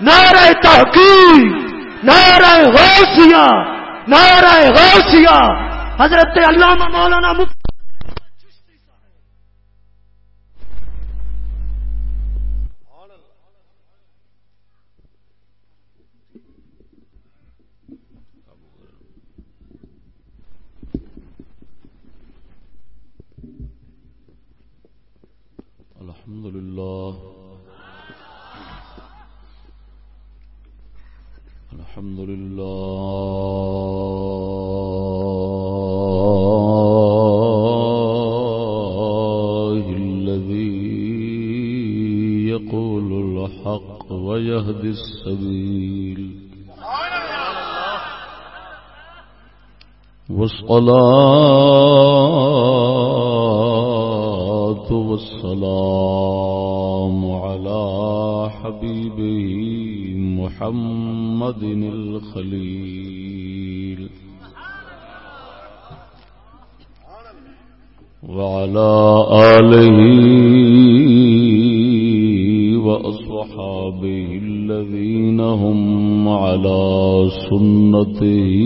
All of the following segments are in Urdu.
نعرہ تحقیق نعرہ غوثیہ نعرہ غوثیہ۔ حضرت علامہ مولانا مفتی الحمد لله. الحمد لله. الذي يقول الحق ويهدي السبيل. والصلاة والسلام على حبيبه محمد الخليل. وعلى آله وأصحابه الذين هم على سنته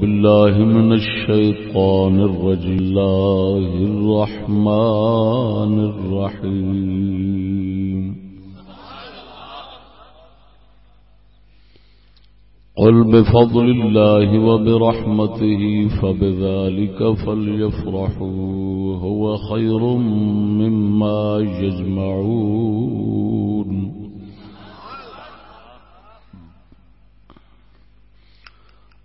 بالله من الشيطان الرجيم. الله الرحمن الرحيم. قل بفضل الله وبرحمته فبذلك فليفرحوا هو خير مما يجمعون.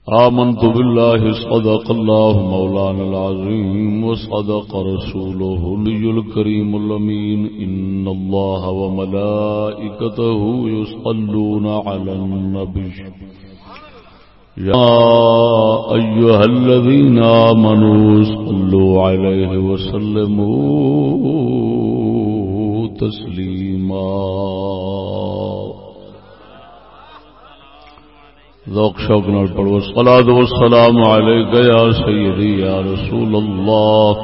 آمنت بالله صدق الله مولانا العظيم وصدق رسوله لي الكريم الأمين. إن الله وملائكته يصلون على النبي. يا أيها الذين آمنوا صلوا عليه وسلموا تسليما. ذوق شوق نال پڑھو. الصلاة والسلام عليك يا سيدي يا رسول الله.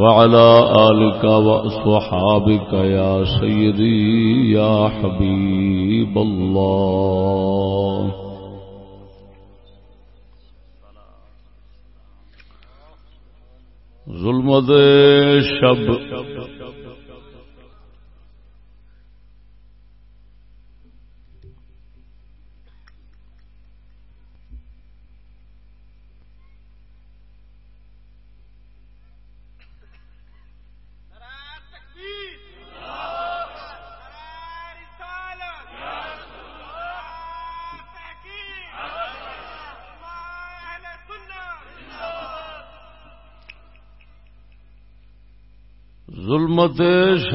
وعلى آلك وأصحابك يا سيدي يا حبيب الله. ظلمت شب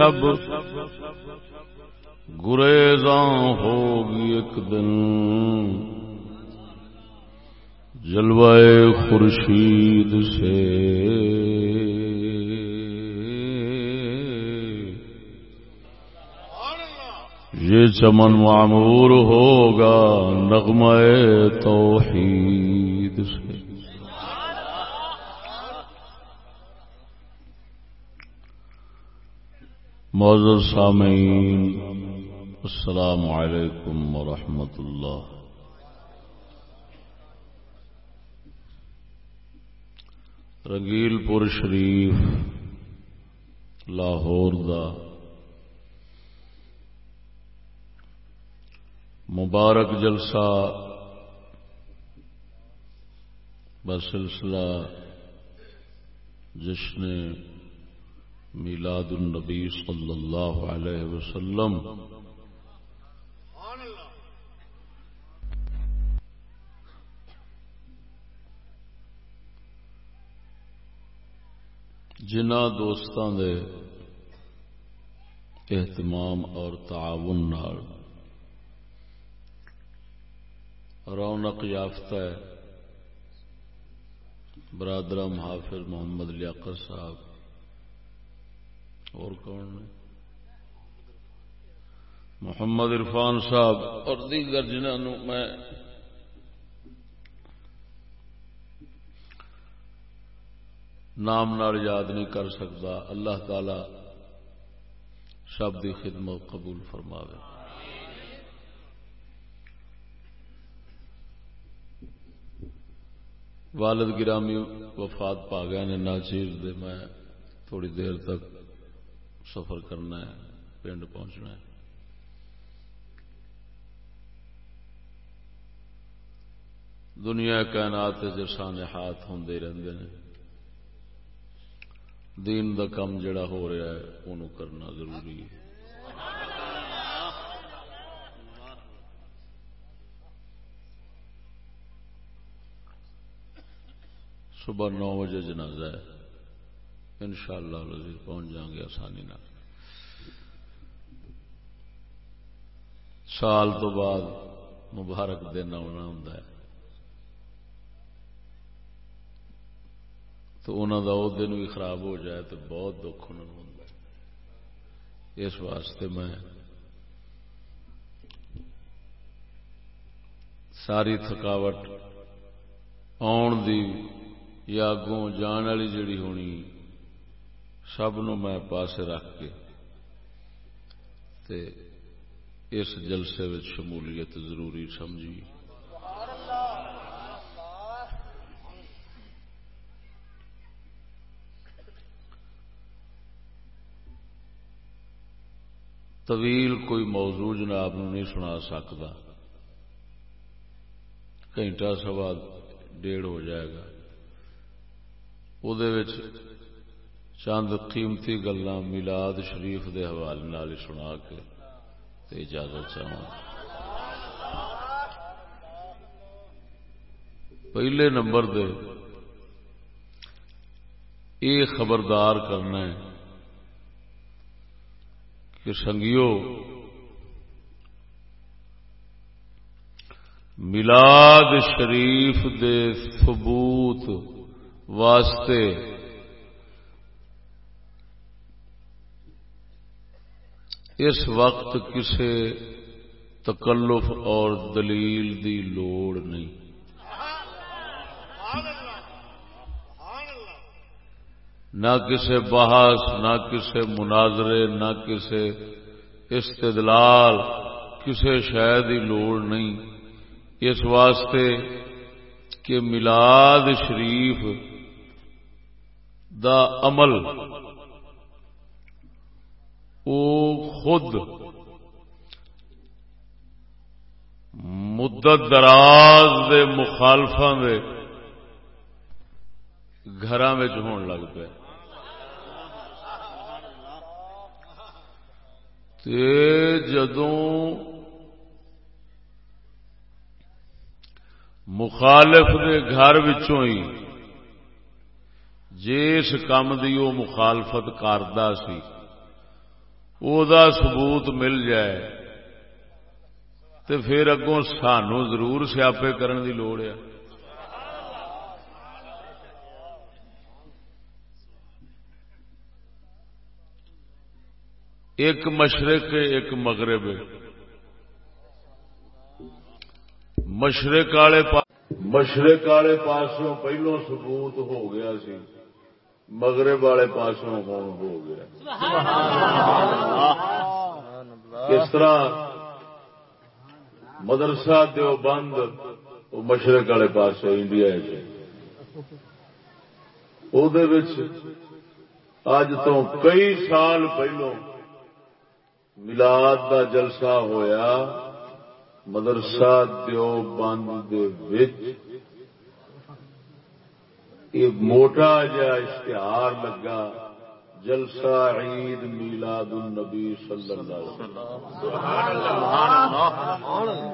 شب گریزاں ہوگی ایک دن۔ جلوائے خورشید سے۔ یہ چمن معمور ہوگا نغمہ توحید سے۔ معذر سامعین، السلام علیکم ورحمۃ اللہ۔ رگیل پور شریف، لاہور دا مبارک جلسہ بسلسلہ جشن میلاد النبی صلی اللہ علیہ وسلم۔ جنہ دوستان دے اہتمام اور تعاون نال رونق یافتہ ہے برادرم حافظ محمد لیاقت صاحب۔ اور کون نے محمد عرفان صاحب۔ اور دیگر جنہوں میں نام نال یاد نہیں کر سکتا، اللہ تعالی سب کی خدمت قبول فرما والد گرامی وفات پا گئے نے ناچیز دے میں تھوڑی دیر تک سفر کرنا ہے، پنڈ پہنچنا ہے۔ دنیا کائنات جرسان ہاتھ ہوں رہتے ہیں دین دا کم جڑا ہو رہا ہے انہوں کرنا ضروری ہے۔ صبح نو بجے جنازہ ہے۔ ان شاء اللہ پہنچ جائیں گے آسانی نہ سال تو بعد مبارک دن آنا ہوں تو انہوں کا وہ دن بھی خراب ہو جائے تو بہت دکھ انہوں ہوں اس واسطے میں ساری تھکاوٹ آن دی یا اگوں جان والی جڑی ہونی سب نو میں پاس رکھ کے تے اس جلسے شمولیت ضروری سمجھی۔ طویل کوئی موضوع جناب نہیں سنا سکتا۔ گھنٹہ سوا ڈیڑھ ہو جائے گا۔ وہ چند قیمتی گلا میلاد شریف دے حوالے سنا کے اجازت چاہوں پہلے نمبر دے یہ خبردار کرنا ہے کہ سنگیو ملاد شریف دے ثبوت واسطے اس وقت کسی تکلف اور دلیل دی لوڑ نہیں۔ نہ کسی بحث، نہ کسی مناظرے، نہ کسی استدلال کسی شہ کی لوڑ نہیں۔ اس واسطے کہ ملاد شریف دا عمل او خود مدت دراز دے مخالفا دے گھر ہون لگ پے۔ جدوں مخالف دے گھر ہی جس کام دی وہ مخالفت کرتا سی۔ او دا ثبوت مل جائے تو پھر اگوں سانو ضرور سیاپے کرن دی لوڑ ہے ایک مشرق ایک مغرب مشرق والے مشرق والے پاسوں پہلو سبوت ہو گیا سی مغرب والے پاسوں کون ہو گیا۔ کس طرح مدرسہ دیو بند مشرق والے پاس انڈیا اج تو کئی سال پہلوں ملاد دا جلسہ ہویا مدرسہ دیو بند موٹا جا اشتہار لگا جلسہ عید میلاد النبی صلی اللہ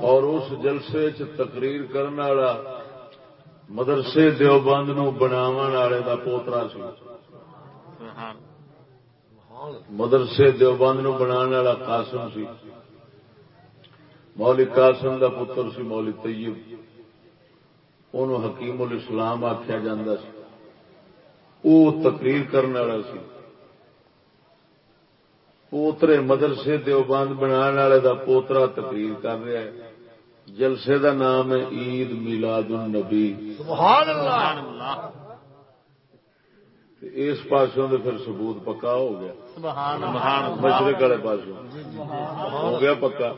اور اس جلسے چ تقریر کرنے والا مدرسے دیوبند نو بناو والے کا پوترا سی۔ مدرسے دیوبند نو بنا والا قاسم سی۔ مولی قاسم دا پتر سی مولی طیب۔ انہوں حکیم الاسلام آخیا جا تقریر کرنے والا سی۔ پوترے مدرسے دیوبند بنا والے دا پوترا تقریر کر رہا ہے۔ جلسے دا نام ہے عید میلاد النبی۔ سبحان اللہ اس پاسوں تو پھر ثبوت پکا ہو گیا۔ مشرق والے پاسوں۔ ہو گیا پکا۔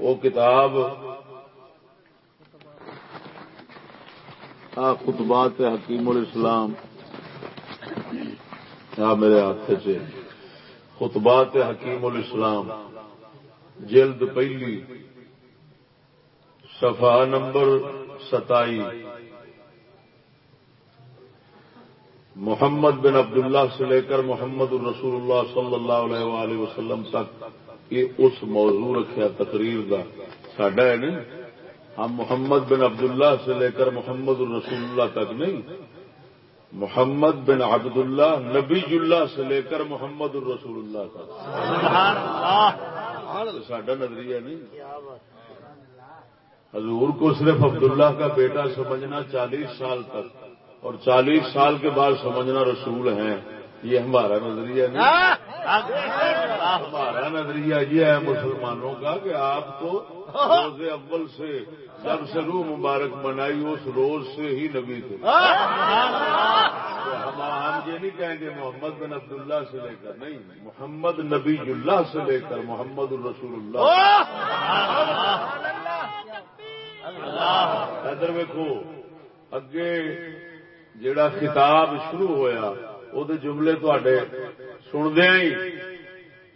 وہ کتاب خطبات حکیم الاسلام۔ میرے ہاتھ سے۔ خطبات حکیم الاسلام۔ جلد پہلی۔ صفحہ نمبر ستائی۔ محمد بن عبداللہ سے لے کر محمد الرسول اللہ صلی اللہ علیہ وآلہ وسلم تک یہ اس موضوع رکھا تقریر کا سڈا ہے نہیں ہم محمد بن عبداللہ سے لے کر محمد الرسول اللہ تک نہیں۔ محمد بن عبد اللہ نبی اللہ سے لے کر محمد الرسول اللہ۔ تک سڈا نظریہ نہیں۔ حضور کو صرف عبداللہ کا بیٹا سمجھنا چالیس سال تک اور چالیس سال کے بعد سمجھنا رسول ہیں۔ یہ ہمارا نظریہ نہیں. ہمارا نظریہ یہ ہے مسلمانوں کا کہ آپ کو روز اول سے جب سے روح مبارک منائی اس روز سے ہی نبی تھے. ہم یہ نہیں کہیں گے محمد بن عبد اللہ سے لے کر نہیں محمد نبی اللہ سے لے کر محمد الرسول اللہ ادھر ویکو اگے جڑا خطاب شروع ہوا وہ جملے تے سندیا ہی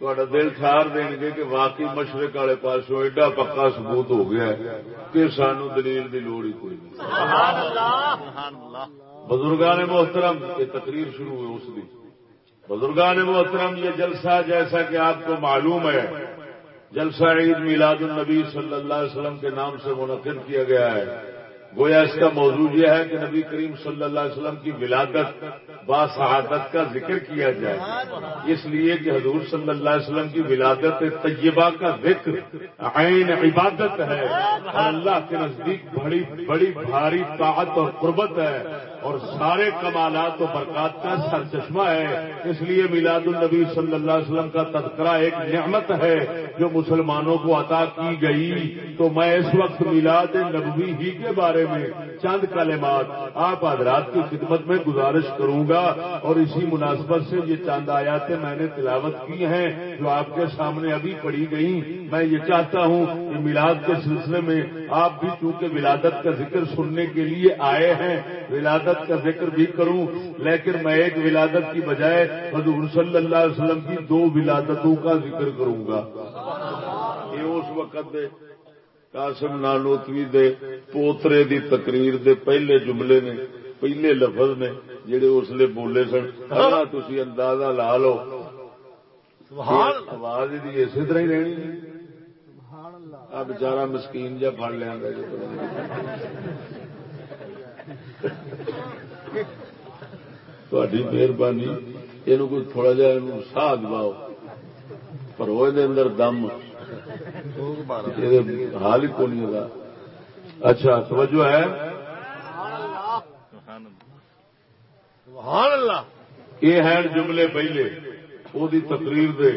تا دل ٹھار دیں گے کہ واقعی مشرق والے پاس ایڈا پکا سبوت ہو گیا کہ سانو دلیل کی لوڑ ہی کوئی بزرگان محترم یہ تقریر شروع ہوئی اس کی بزرگان محترم یہ جلسہ جیسا کہ آپ کو معلوم ہے جلسہ عید میلاد النبی صلی اللہ علیہ وسلم کے نام سے منعقد کیا گیا ہے۔ گویا اس کا موضوع یہ ہے کہ نبی کریم صلی اللہ علیہ وسلم کی ولادت با شہادت کا ذکر کیا جائے۔ اس لیے کہ حضور صلی اللہ علیہ وسلم کی ولادت طیبہ کا ذکر عین عبادت ہے اور اللہ کے نزدیک بڑی بڑی، بھاری طاقت اور قربت ہے۔ اور سارے کمالات و برکات کا سر چشمہ ہے۔ اس لیے میلاد النبی صلی اللہ علیہ وسلم کا تذکرہ ایک نعمت ہے جو مسلمانوں کو عطا کی گئی۔ تو میں اس وقت میلاد نبوی ہی کے بارے میں چند کلمات آپ حضرات کی خدمت میں گزارش کروں گا۔ اور اسی مناسبت سے یہ چاند آیاتیں میں نے تلاوت کی ہیں۔ جو آپ کے سامنے ابھی پڑی گئی، میں یہ چاہتا ہوں کہ میلاد کے سلسلے میں آپ بھی چونکہ ولادت کا ذکر سننے کے لیے آئے ہیں، ولادت کا ذکر بھی کروں۔ لیکن میں ایک ولادت کی بجائے حضور صلی اللہ علیہ وسلم کی دو ولادتوں کا ذکر کروں گا۔ یہ اس وقت دے، قاسم نانوتوی دے، پوترے دی تقریر دے پہلے جملے نے، پہلے لفظ نے، جڑے اس لیے بولے سن۔ تھی اندازہ لا لو۔ آواز اسی طرح ہی رہنی۔ بچارا مسکین جا پڑ لیا تھوڑی مہربانی یہ کوئی تھوڑا جا سا دباؤ پرو اندر دم۔ حال ہی کون اچھا توجہ ہے۔ یہ ہے جملے پہلے وہ تقریر دے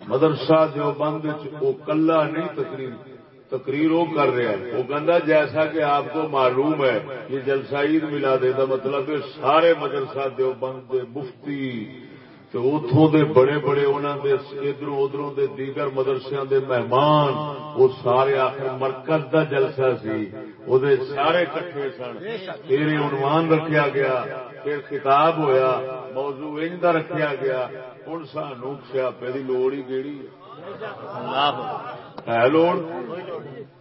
مدرسہ جو بند وہ کلا نہیں تقریر تقریر وہ کر رہا ہے وہ کہہ جیسا کہ آپ کو معلوم ہے یہ جلسہ عید ملا دے دا مطلب سارے مدرسہ دیوبند مفتی تو اتوں دے بڑے بڑے انہوں دے ادھر ادھر دے دیگر مدرسے دے مہمان وہ سارے آخر مرکز دا جلسہ سی وہ سارے کٹھے سن پھر عنوان رکھیا گیا پھر کتاب ہویا موضوع انج دا رکھیا گیا ہوں سانو سیاپے کی لوڑ ہی کہڑی ہے؟ لوڑ؟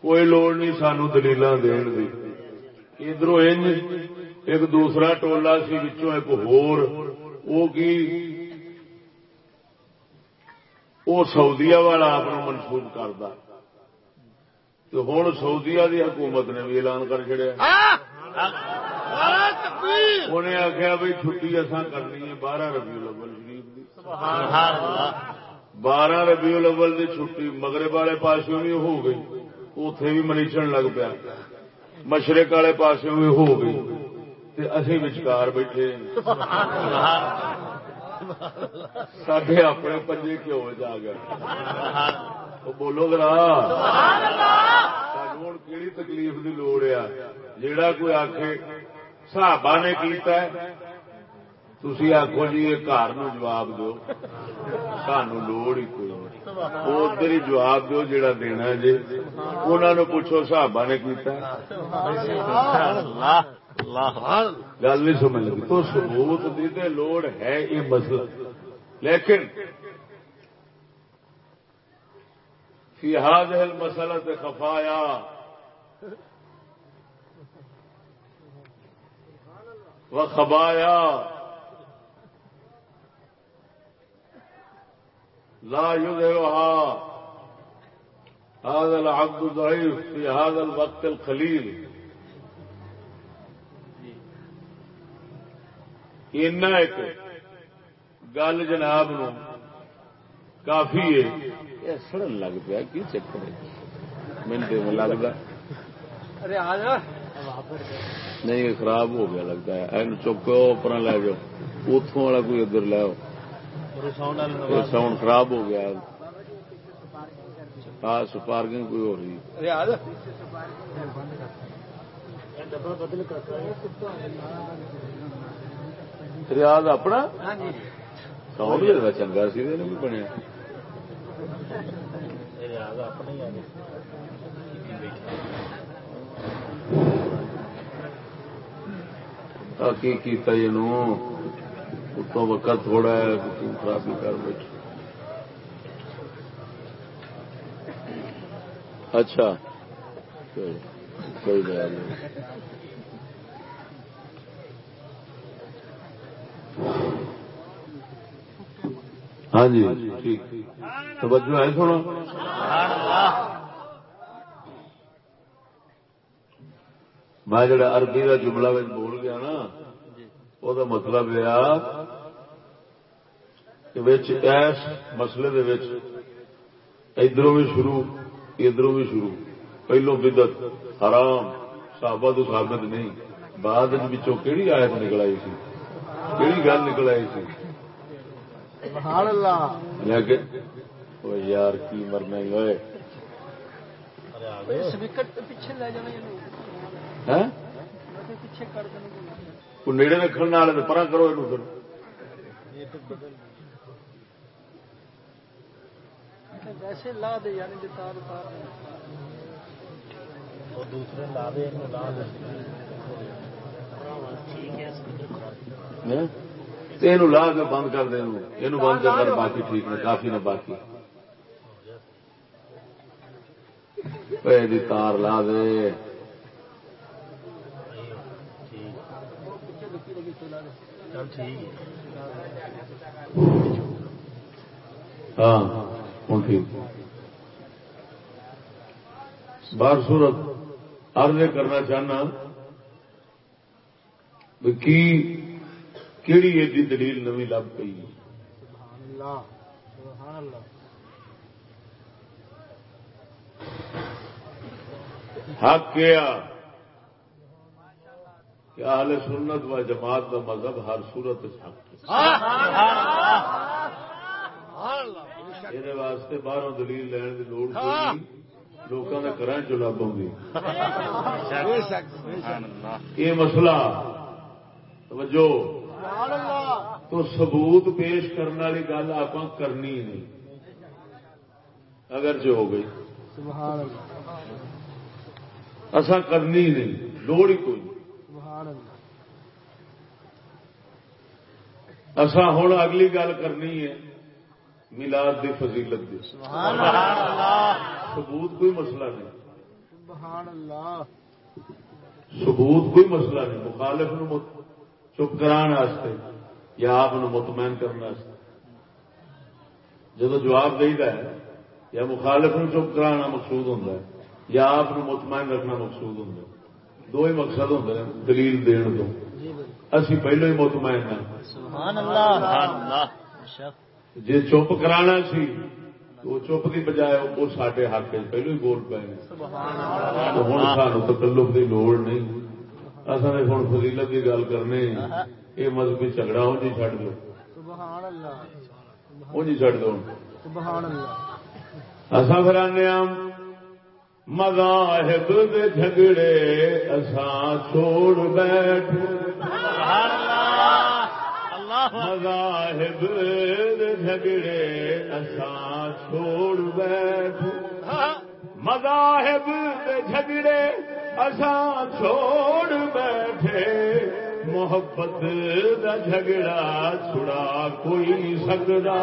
کوئی لوڑ نہیں سانو دلیل دین دی۔ ادھر ایک دوسرا ٹولا سی بچوں ایک ہور۔ وہ کی؟ وہ سعودیا والا آپ منسوخ کرتا ہوں سعودیا دی حکومت نے بھی اعلان کر چڑیا انہیں آخیا بھائی چھٹی اصا کرنی ہے بارہ ربیع الاول شریف کی بارہ ربیع الاول کی چھٹی مغرب والے پاس بھی ہو گئی اتے بھی منیچن لگ پیا۔ مشرق والے پاس بھی ہو گئی اسی بچکار بیٹھے۔ سڈے اپنے پنجے کیوں جا گئے؟ بولو ذرا۔ ہوں کہڑی تکلیف کی لوڑ آ جا کوئی آخ صحابہ نے کیتا ہے تھی آخو جی یہ گھر جواب دو۔ سانو لوڑ ہی کوئی ادھر ہی جواب دو جا دینا جی۔ انہوں نے پوچھو صحابہ نے کیتا گل نہیں سمجھ لگی۔ تو سبوت کی تو لوڑ ہے یہ مسئلہ۔ لیکن فی هذه المسألة خفایا۔ وخبایا لا يظهرها. هذا العبد الضعيف في هذا الوقت الخليل ایک گل جناب نو کافی ہے. سڑن لگ پیا کی چکر منٹ میں لگتا نہیں، خراب ہو گیا لگتا ہے۔ چکو پر لے جاؤ۔ اتوں والا کوئی ادھر لاؤ ساؤنڈ خراب ہو گیا۔ ہاں سپارکنگ کوئی ہو رہی ریاض اپنا؟ ساؤنڈ چنگا سی بنیا۔ کی کیتا یہ اتوں وقت تھوڑا ہے خرابی کر بیٹھ اچھا۔ کوئی بات نہیں۔ ہاں جی ٹھیک۔ توجہ ہے سونا میں جڑا عربی کا جملہ بول گیا نا وہ مطلب یہ ایس مسئلے ادھر بھی شروع ادھر بھی شروع۔ پہلو بدت حرام صحابہ تو ثابت نہیں۔ بعد کہڑی آیت نکل آئی سی؟ کہڑی گل نکل آئی سی؟ یار کی مرنا ہی ہوئے۔ نیڑے رکھنے والے پرا کرو یہ ویسے لا دے یعنی دوسرے لا دے لا دے یہ لا کے بند کر دیں یہ بند کر باقی ٹھیک نے کافی نے باقی تار لا دے ہاں ہوں ٹھیک۔ بار صورت عرض کرنا چاہنا کی کیڑی ایڈی دلیل نوی لب پی حق کیا؟ کہ اہل سنت و جماعت کا مذہب ہر صورت یہ واسطے باہر دلیل لین کی لوڑ لوگوں کے گھر چ لب یہ مسئلہ توجہ۔ تو ثبوت پیش کرنے والی گل آپ کرنی نہیں۔ اگر جو ہو گئی۔ اصا کرنی نہیں لوڑ ہی کوئی اصا ہوں اگلی گل کرنی ہے ملاد دی فضیلت دی۔ ثبوت کوئی مسئلہ نہیں۔ ثبوت کوئی مسئلہ نہیں۔ مخالف چپ کراستے یا آپ مطمئن کرنے جب جواب دے ہے یا مخالف نو چپ کرانا مقصود ہوں یا آپ مطمئن رکھنا مقصود ہوں دو ہی مقصد ہوں دلیل دن تو اسی پہلو ہی مطمئن ہاں جی چپ کرانا سی وہ چپ کی بجائے وہ سارے حق پہلو ہی بول پے ہوں سانو تکلف کی لوڑ نہیں۔ اصل نے ہوں فضیلت کی گل کرنے یہ مذہبی جھگڑا ہو جی چڈ دو۔ جی چڈ دو پھر آنے مذاہب دے جھگڑے اساں چھوڑ بیٹھ مذاہب جھگڑے اساں چھوڑ بیٹھ مذاہب جھگڑے اساں چھوڑ بیٹھے. محبت دا جھگڑا چھڑا کوئی نہیں سکتا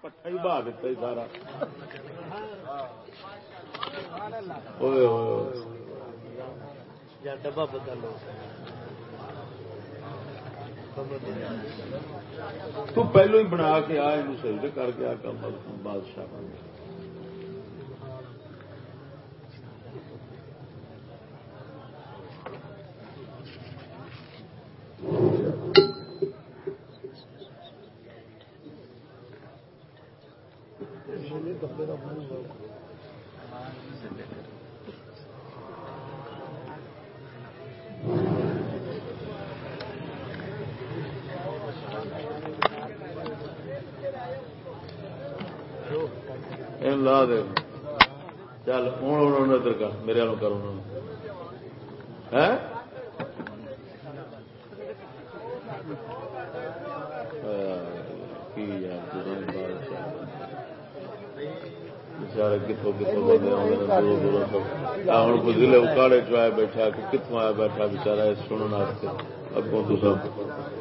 پٹھا ہی بہا دیتا ہی سارا یا ہوئے ڈبا بدلو تو پہلو ہی بنا کے آ یہ کر کے آ کر بادشاہ بن گیا ان لا دے چل ہوں انہوں نے ادھر کر میرے والوں کر انہوں نے ہیں؟ کی یار جدوں بادشاہ بچارے کتوں کتوں بندے ہوں کوئی ضلع اکاڑے چ آیا بیٹھا کتوں آیا بیٹھا بچارا سننے اگوں تو سب؟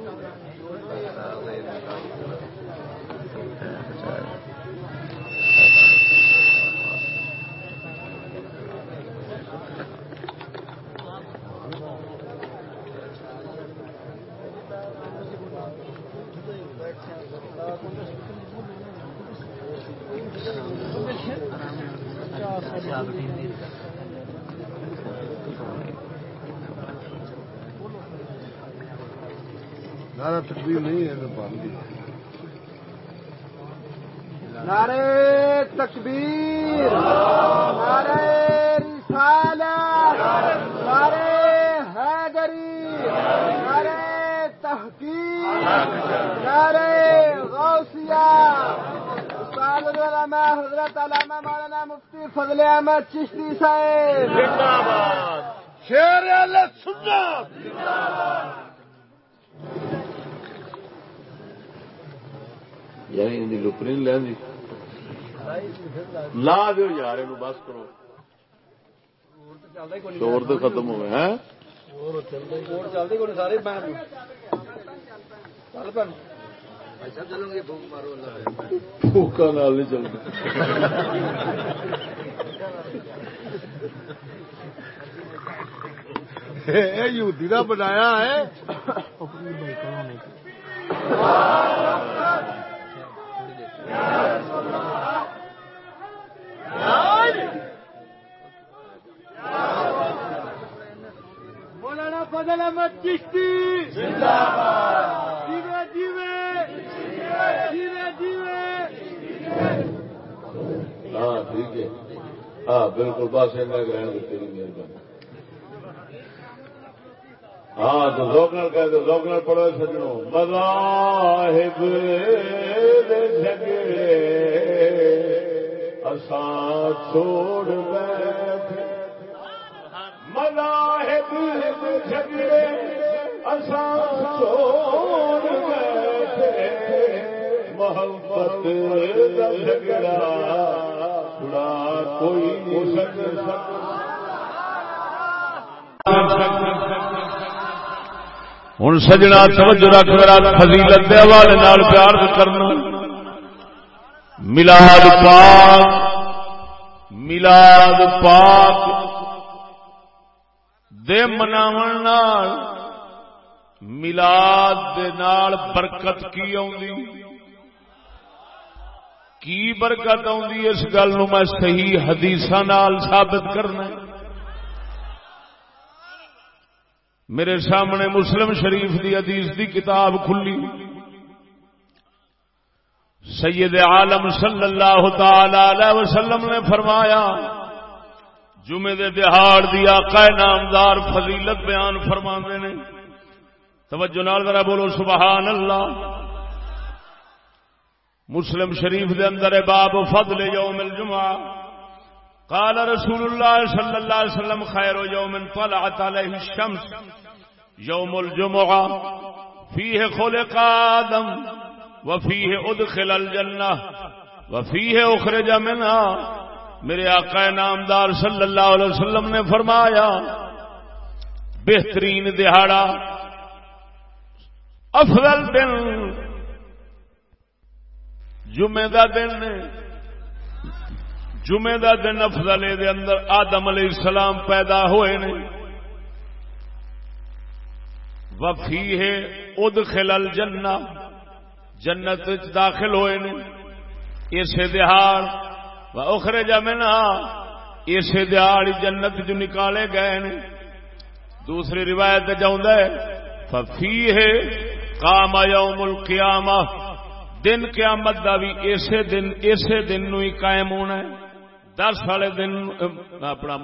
علامہ حضرت علامہ مولانا مفتی فضل احمد چشتی صاحب۔ شیر یعنی ان کی نہیں لینی لا دو یار بس کرو۔ شور تو ختم ہوئے ہیں؟ چلتی کو سارے بہن چل پن۔ بھوکا نال نہیں چلتی یہودی کا بنایا ہے۔ مولانا فضل احمد چشتی۔ ہاں ٹھیک ہے۔ ہاں بالکل، بس ایسا گرہن کی تیری مہربانی۔ ہاں تو روکنل کہہ دو روکنل پڑھو سجنوں مذاہب دے جھگڑے اساں چھوڑ بیٹھے۔ مذاہب دے جھگڑے اساں چھوڑ بیٹھے۔ محبت دا جھگڑا۔ چھڑا کوئی نہیں ہوں سجنا توجہ رکھ میرا فضیلت دے حوالے نال پیار کرنا۔ ملاد پاک ملاد پاک دے مناون نال ملاد دے نال برکت کی آندی کی برکت آندی اس گل میں صحیح حدیثاں نال ثابت کرنا میرے سامنے مسلم شریف دی حدیث دی کتاب کھلی۔ سید عالم صلی اللہ تعالی علیہ وسلم نے فرمایا، جمعے دے دہاڑ دی آقا نامدار فضیلت بیان فرما نے۔ توجہ نال ذرا بولو، سبحان اللہ۔ مسلم شریف دے اندر باب فضل یوم الجمعہ۔ قال رسول اللہ صلی اللہ علیہ وسلم، خیر یوم طلعت علیہ الشمس، یوم الجمعہ۔ فیہ خلق آدم وفیہ ادخل الجنہ وفیہ اخرج منہا۔ میرے آقا نامدار صلی اللہ علیہ وسلم نے فرمایا، بہترین دہاڑا، افضل دن جمعے دا دن نے جمعے دا دن افضل دے اندر آدم علیہ السلام پیدا ہوئے نے۔ وفی ہے اد خلل جنا جنت داخل ہوئے نے۔ اسے دہاڑ۔ و اخرے جمنا اسے دہاڑ جنت جو نکالے گئے نے۔ دوسری روایت جاؤں ففی ہے کام یوم القیامہ۔ دن قیامت دا بھی اسی دن اسی دن نو ہی قائم ہونا ہے۔ دس والے دن، اپنا،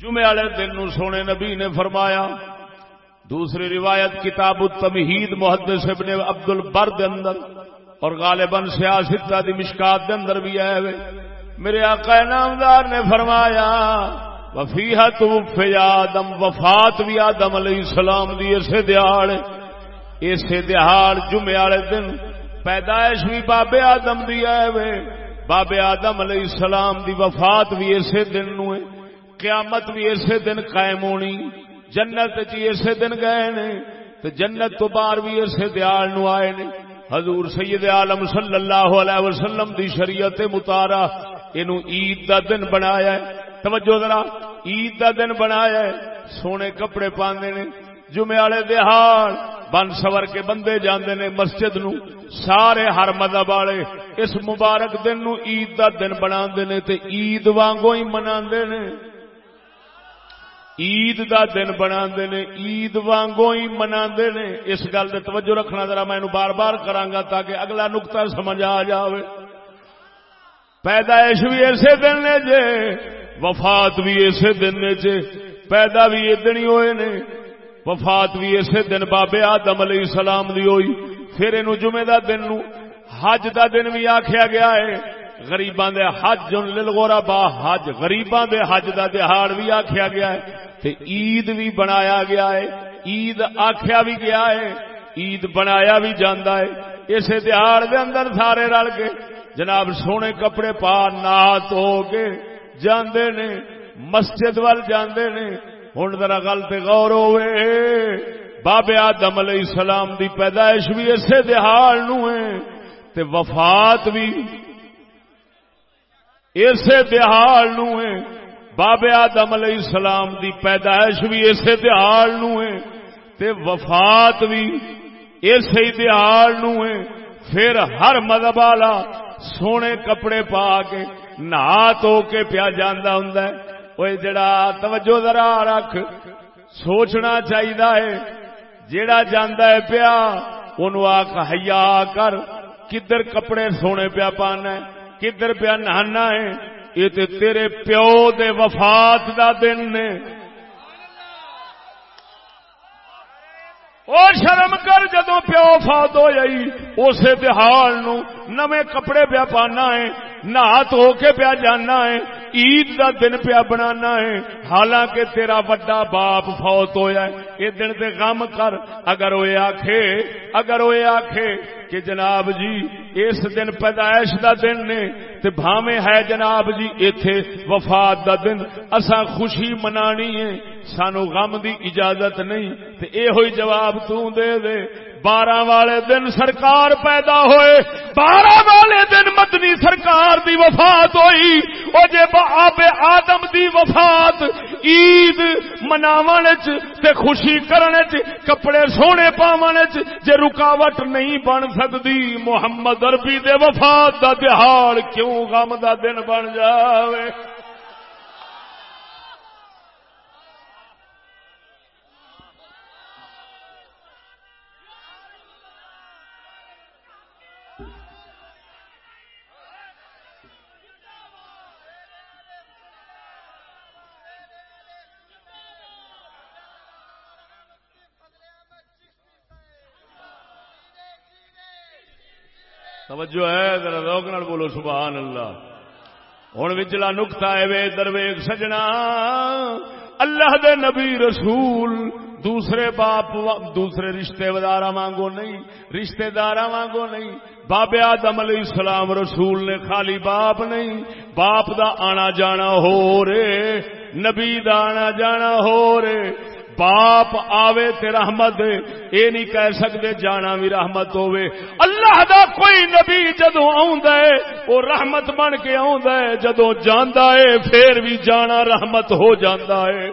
جمعے والے دن نو سونے نبی نے فرمایا۔ دوسری روایت کتاب التمہید محدث ابن عبد البر دے اندر، اور غالباً سیاست دی مشکات دے اندر بھی آئے ہوئے۔ میرے آقا نامدار نے فرمایا، وفیہ توفی آدم، وفات بھی آدم علیہ السلام دی اسے دیاڑ اسے دیہاڑ جمعے والے دن پیدائش بھی بابے آدم دی آئے ہوئے بابے آدم علیہ السلام دی وفات بھی اسے دن نو ہے۔ قیامت بھی اسے دن قائم ہونی۔ جنت چی اسے دن گئے نے۔ تو جنت تو باہر بھی اسے دیال نو آئے نے۔ حضور سید عالم صلی اللہ علیہ وسلم دی شریعت متارا اینو عید دا دن بنایا ہے۔ توجہ ذرا، عید دا دن بنایا ہے۔ سونے کپڑے پاندے نے۔ جمعے والے دہاڑ بن سور کے بندے جاندے نے مسجد نو، سارے ہر مذہب والے اس مبارک دن نو عید دا دن بنا نے تے عید وانگو ہی منا نے۔ عید دا دن بنا نے، عید وانگو ہی منا نے۔ اس گل سے توجہ رکھنا ذرا میں بار بار کرانگا تاکہ اگلا نقطہ سمجھ آ جائے پیدائش بھی ایسے دن نے جے، وفات بھی ایسے دن نے جے۔ پیدا بھی ادن ہی ہوئے نے۔ وفات بھی ایسے دن بابے آدم علیہ السلام دی ہوئی۔ پھر یہ جمعے دا دن نو حج دا دن بھی آخیا گیا ہے۔ غریباں دے حج للغورا با حج غریباں دے حج دا دہاڑ بھی آخیا گیا ہے۔ تے عید بھی بنایا گیا ہے۔ عید آخیا بھی گیا ہے۔ عید بنایا بھی جانا ہے۔ اسے دہاڑ دے اندر سارے رل کے جناب سونے کپڑے پا نہ تو کے جاندے نے، مسجد وال جاندے نے ہوں ذرا گل تے غور ہوئے۔ بابے آدم علیہ السلام دی پیدائش بھی اسے دہاڑ ہے۔ تے وفات بھی اسے دہاڑ ہے۔ بابے آدم علیہ السلام دی پیدائش بھی اسے دہاڑ ہے۔ تے وفات بھی اسے دہاڑ ہے۔ پھر ہر مذہب والا سونے کپڑے پا کے نہا تو کے پیا جانا ہوں وہ جڑا توجہ ذرا رکھ سوچنا چاہیے جیڑا جانا ہے پیا ان آخ ہیا کر کدھر کپڑے سونے پیا پانا ہے کدھر پیا نہانا ہے یہ تیرے پیو دے وفات دا دن نے اور شرم کر جدو پیو فات ہو جائی اسے تہار نویں کپڑے پیا پانا ہے نہا دھو کے پیا جانا ہے، عید دا دن پیا بنانا ہے۔ حالانکہ تیرا وڈا باپ فوت ہویا ہے، یہ دن تے غم کر، اگر وہ آخے اگر وہ آخے کہ جناب جی اس دن پیدائش دا دن نے، تے بھاوے ہے جناب جی ایتھے وفات دا دن۔ اساں خوشی منانی ہے، سانو غم دی اجازت نہیں۔ تے اے ہوئی جواب تو دے دے۔ بارہ والے دن سرکار پیدا ہوئے، بارہ والے دن مدنی سرکار دی وفات ہوئی۔ او جے آب آدم دی وفات، عید مناون تے خوشی کرنے چ کپڑے سونے پاون جے رکاوٹ نہیں بن سکتی محمد عربی دے وفات دا دہاڑ کیوں غم دا دن بن جاوے؟ توجہ ہے، ذرا روک نال بولو سبحان اللہ ہوں وچلا نکتا ہے، وے درویگ سجنا۔ اللہ دے نبی رسول دوسرے باپ دوسرے رشتے دار وانگو نہیں، رشتے دار وانگو نہیں۔ بابے آدم علیہ السلام رسول نے خالی باپ نہیں، باپ دا آنا جانا ہو رے، نبی دا آنا جانا ہو رے۔ باپ آوے تے رحمت، اے نہیں کہہ سکتے جانا بھی رحمت ہوے اللہ دا کوئی نبی جدو ہے وہ رحمت بن کے ہے جدو جانا ہے، پھر بھی جانا رحمت ہو جاتا ہے۔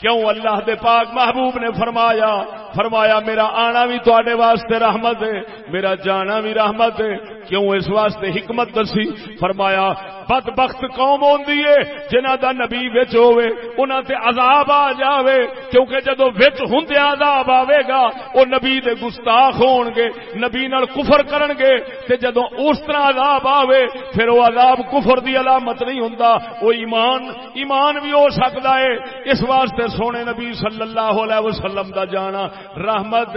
کیوں اللہ دے پاک محبوب نے فرمایا فرمایا میرا آنا بھی تے واسطے رحمت ہے، میرا جانا بھی رحمت ہے۔ کیوں اس واسطے حکمت دسی؟ فرمایا بد بخت قوم ہوندی ہے، جنہ دا نبی وچ ہوے انہاں تے عذاب آ جاوے۔ کیونکہ جدو وچ ہوندے عذاب آوے گا، او نبی دے گستاخ ہون گے، نبی نال کفر کرن گے۔ تے جدو اس طرح عذاب آوے، پھر وہ عذاب کفر دی علامت نہیں ہوندا۔ او ایمان ایمان بھی ہو سکدا ہے۔ اس واسطے سونے نبی صلی اللہ علیہ وسلم دا جانا رحمت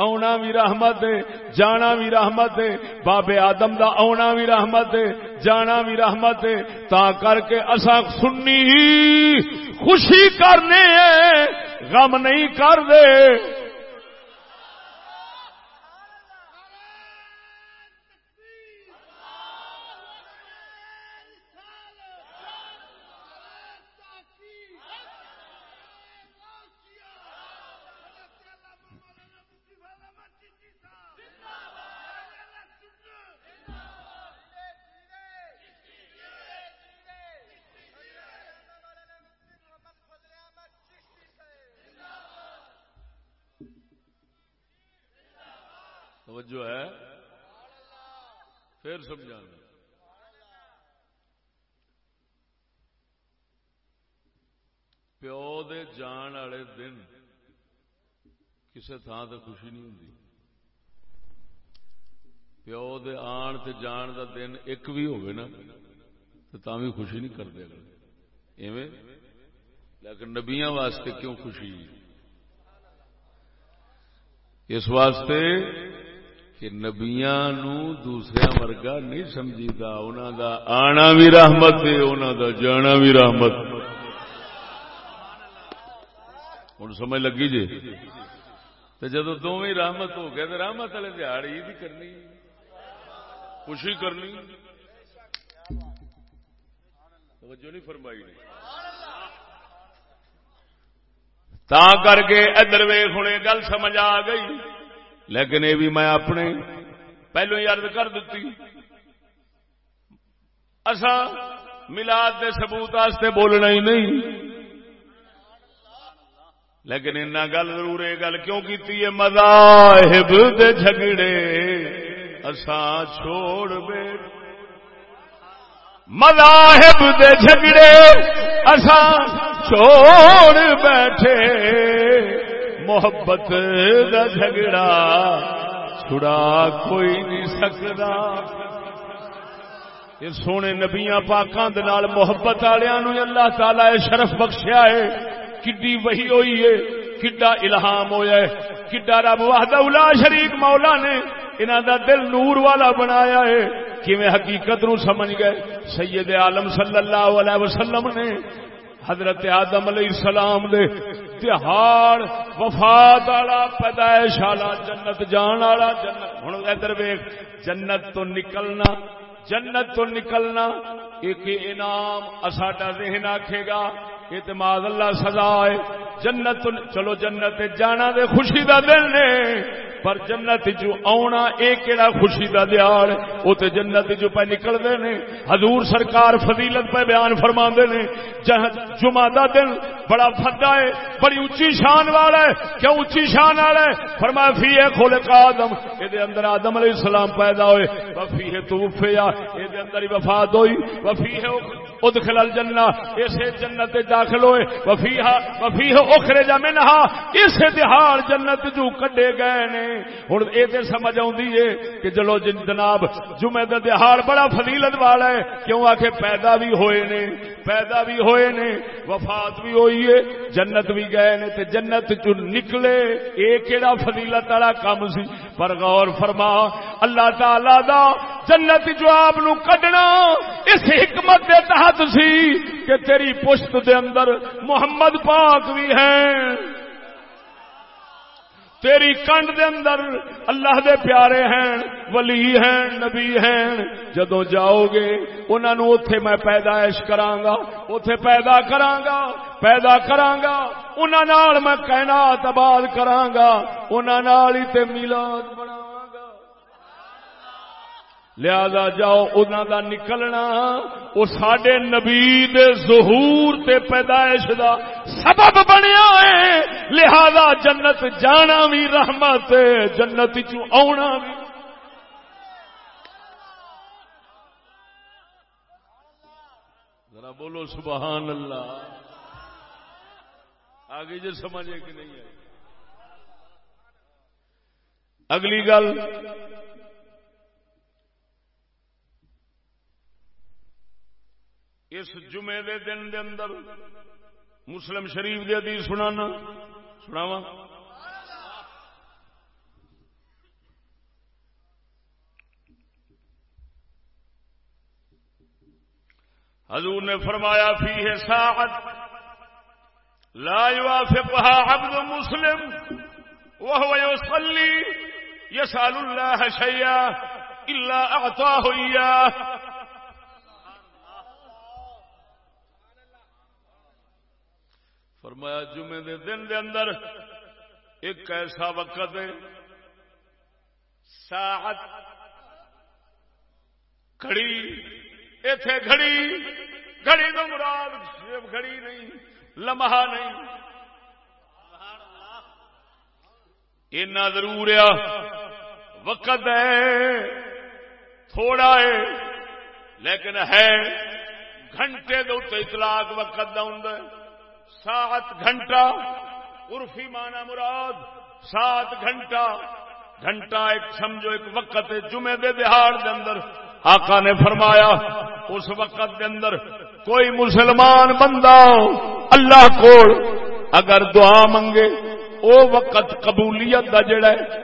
آنا بھی رحمت ہے، جانا بھی رحمت ہے۔ بابے آدم دا آنا بھی رحمت ہے، جانا بھی رحمت ہے۔ تا کر کے اصا سننی خوشی کرنے، غم نہیں کر دے۔ توجہ ہے، پھر سمجھانا۔ پیو دے جان والے دن کسی تھان سے خوشی نہیں ہوں پیو دے آن تے جان دا دن ایک بھی ہوگی نا تو تھی خوشی نہیں کرتے ایویں؟ لیکن نبیاں واسطے کیوں خوشی؟ اس واسطے کہ نبیا دوسرے ورگا نہیں سمجھیتا انہوں دا آنا بھی رحمت ہے انہوں دا جانا بھی رحمت۔ ہوں سمجھ لگی جی؟ تو جدو دونوں رحمت ہو گئے تو رحمت والے دہاڑ عید کرنی، خوشی کرنی۔ توجہ نہیں فرمائی۔ نہیں تا کر کے ادھر ویخ ہوں گل سمجھ آ گئی۔ لیکن یہ بھی میں اپنے پہلو ہی کر دیتی۔ اسا ملاد کے سبوت واسطے بولنا ہی نہیں۔ لیکن اتنا گل ضرور یہ گل کیوں کی مذاہب دے جھگڑے اساں چھوڑ بے مذاہب دے جھگڑے اساں چھوڑ بیٹھے۔ محبت دا جھگڑا چھڑا کوئی نہیں سکتا۔ یہ سونے نبیاں پاکاں دے نال محبت والوں اللہ تعالی شرف بخشیا ہے کڈی وہی ہوئی ہے کڈا الہام ہویا ہے کڈا رب وحدہ الا شریک مولا نے انہاں دا دل نور والا بنایا ہے کیویں حقیقت نو سمجھ گئے؟ سید عالم صلی اللہ علیہ وسلم نے حضرت آدم علیہ السلام دے تہاڑ وفات والا، پیدائش والا، جنت جان والا، جنت ہوں ادھر ویخ جنت تو نکلنا، جنت تو نکلنا، ایک انعام ساڈا ذہن آکھے گا اعتماد اللہ سزا ہے۔ جنت چلو جنت جانا دے خوشی دا دل نے، پر جنت جو آنا اے کیڑا خوشی دا دیار او تے جنت جو پہ نکل دے نے، حضور سرکار فضیلت پہ بیان فرما دے نے جمعہ دا دن بڑا فدا ہے، بڑی اچھی شان والا ہے۔ کیوں اچھی شان والا ہے؟ فرمایا، فی ہے کھولے کا آدم۔ اے دے اندر آدم علیہ السلام پیدا ہوئے۔ وفی ہے توفیا اے دے اندر ہی وفات ہوئی۔ وفی ہے ادخل الجنہ اسے جنت داخل ہوئے، وفیہا، وفیہ اخرج منہا اسے دہاڑ جنت جو کڈے گئے نے۔ ہن اے تے سمجھ اوندی ہے کہ چلو جناب، جمعہ دا دہاڑ بڑا فضیلت والا ہے، کیوں آ پیدا بھی ہوئے نے، پیدا بھی ہوئے نے، وفات بھی ہوئی ہے جنت بھی گئے نے، تے جنت چ نکلے، اے کیڑا فضیلت والا کام سی؟ پر غور فرما، اللہ تعالی دا جنت جو آپ نو کڈنا، اس حکمت دے تحت سی کہ تیری پشت دے اندر محمد پاک بھی ہیں۔ تیری کنڈ دے اندر اللہ دے پیارے ہیں، ولی ہیں، نبی ہیں۔ جدو جاؤ گے انہوں نے اتے میں پیدائش کرانگا اتے پیدا کرانگا پیدا کرانگا انہوں میں کہنا آباد کرانگا انہوں ہی تے میلاد بنا لہذا جاؤ انہوں دا نکلنا، وہ سڈے نبی دے ظہور تے پیدائش دا سبب بنیا ہے۔ لہذا جنت جانا بھی رحمت جنت چو آنا بھی ذرا بولو سبحان اللہ۔ آگے جو سمجھے کہ نہیں ہے اگلی گل۔ اس جمعے دے دن دے اندر مسلم شریف دے حدیث سنانا سناوا حضور نے فرمایا فی ہے ساعت، لا يوافقها عبد مسلم وهو يصلي يسأل الله شيئا إلا أعطاه إياه فرمایا جمعے دے دن دے اندر ایک ایسا وقت ہے، ساعت گھڑی اتے گھڑی گھڑی تو مراد صرف گھڑی نہیں، لمحہ نہیں۔ اینا ضرور آ وقت ہے، تھوڑا ہے، لیکن ہے، گھنٹے دے اطلاق وقت دا ہوں سات گھنٹہ، عرفی مانا مراد سات گھنٹہ۔ گھنٹہ ایک سمجھو، ایک وقت جمعے دے دہاڑ دے اندر۔ آقا نے فرمایا، اس وقت دے اندر کوئی مسلمان بندہ اللہ کو اگر دعا منگے، او وقت قبولیت دا جڑا ہے،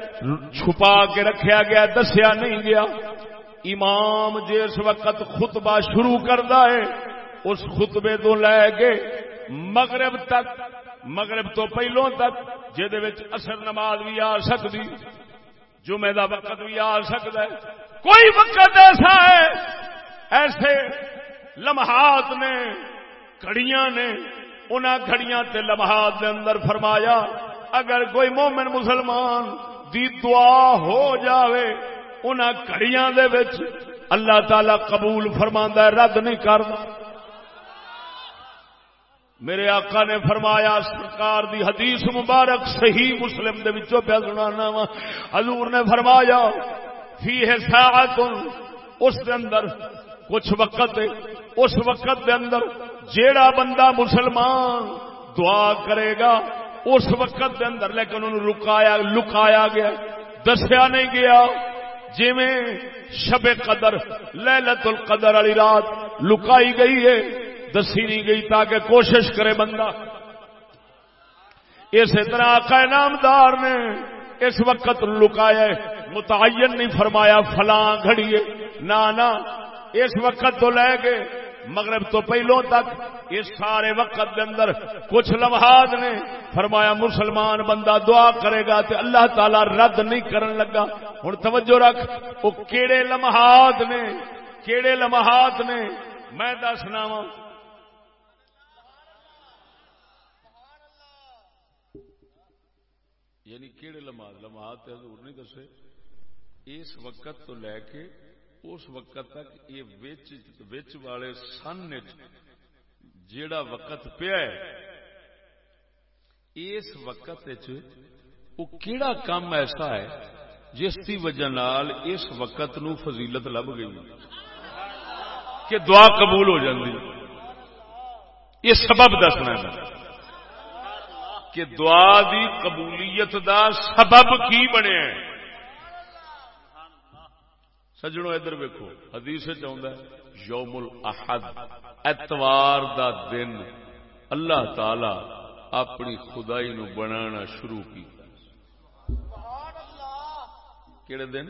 چھپا کے رکھیا گیا، دسیا نہیں گیا۔ امام جس وقت خطبہ شروع کرتا ہے اس خطبے تو لے کے مغرب تک، مغرب تو پہلوں تک جہد اثر نماز بھی آ سکتی جمعے کا وقت بھی آ سکتا ہے۔ کوئی وقت ایسا ہے، ایسے لمحات نے کڑیاں نے ان گھڑیاں تے لمحات دے اندر فرمایا، اگر کوئی مومن مسلمان دی دعا ہو جاوے ان کڑیاں دے وچ اللہ تعالی قبول فرما رد نہیں کرتا میرے آقا نے فرمایا، سرکار دی حدیث مبارک صحیح مسلم دے وچوں پیا سنانا وا۔ حضور نے فرمایا فی ہے ساعت اس دے اندر کچھ وقت اس وقت دے اندر جیڑا بندہ مسلمان دعا کرے گا، اس وقت دے اندر، لیکن انہوں رکایا، لکایا گیا، دسیا نہیں گیا۔ جی میں شب قدر لیلت القدر والی رات لکائی گئی ہے دسی نہیں گئی تاکہ کوشش کرے بندہ۔ اسی طرح آقا نامدار نے اس وقت لکایا متعین نہیں فرمایا فلاں گھڑیے نہ اس وقت تو لے گئے مغرب تو پہلوں تک، اس سارے وقت کے اندر کچھ لمحات نے فرمایا مسلمان بندہ دعا کرے گا تو اللہ تعالی رد نہیں کرن لگا۔ ہوں توجہ رکھ وہ کیڑے لمحات نے، کیڑے لمحات نے، میں دسنا وا یعنی کہڑے لمحات؟ لمحات حضور نہیں دسے۔ اس وقت تو لے کے اس وقت تک یہ والے سن جیڑا وقت پیا اس وقت وہ کیڑا کام ایسا ہے جس کی وجہ نال اس وقت نو فضیلت لب گئی کہ دعا قبول ہو جاتی یہ سبب دسنا ہے۔ کہ دعا دی قبولیت دا سبب کی بنے سجنوں ادھر ویکو حدیث چاہتا ہے یوم الاحد اتوار دا دن۔ اللہ تعالی اپنی خدائی نو بنانا شروع کی کہڑے دن؟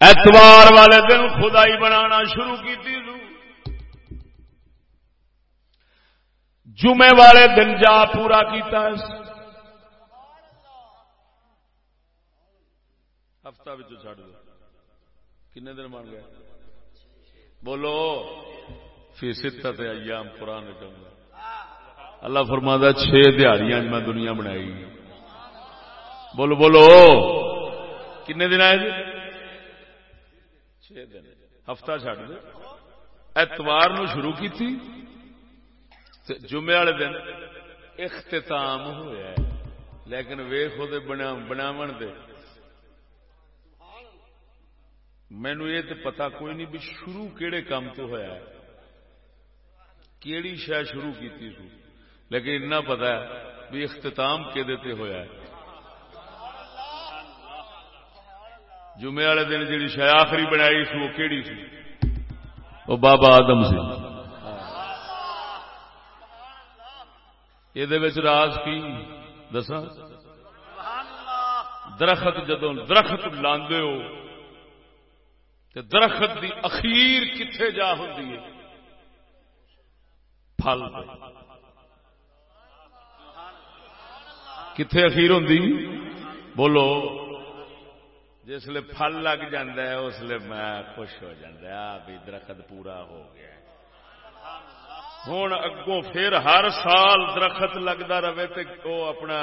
اتوار والے دن خدائی بنانا شروع کی جمعے والے دن جا پورا کیتا ہے۔ ہفتہ چڑ دو۔ کنے دن بن گیا بولو۔ فی ستت ایام قرآن چاہوں اللہ فرمادا چھ دیہڑیاں میں دنیا بنائی۔ بولو بولو۔ کنے دن آئے جی؟ چھ دن۔ ہفتہ چڈ دے۔ اتوار نو شروع کی تھی جمعے والے دن اختتام ہوا ہے۔ لیکن ویخ بناو دے مینو یہ تو پتا کوئی نہیں بھی شروع کہڑے کام تو ہوا ہے۔ کیڑی شہ شروع کی سو لیکن اتنا پتا ہے بھی اختتام کہ ہوا ہے۔ جمعے والے دن جی شہ آخری بنائی سو وہ کہڑی سی؟ وہ بابا آدم سی۔ یہ راز کی دسا درخت جدو درخت لاندے ہو تے درخت دی اخیر کتنے جا ہوں پھل کتنے اخیر ہوں بولو جسے پھل لگ ہے اس لیے میں خوش ہو جا بھی درخت پورا ہو گیا ہوں اگوں پھر ہر سال درخت لگتا رہے تو اپنا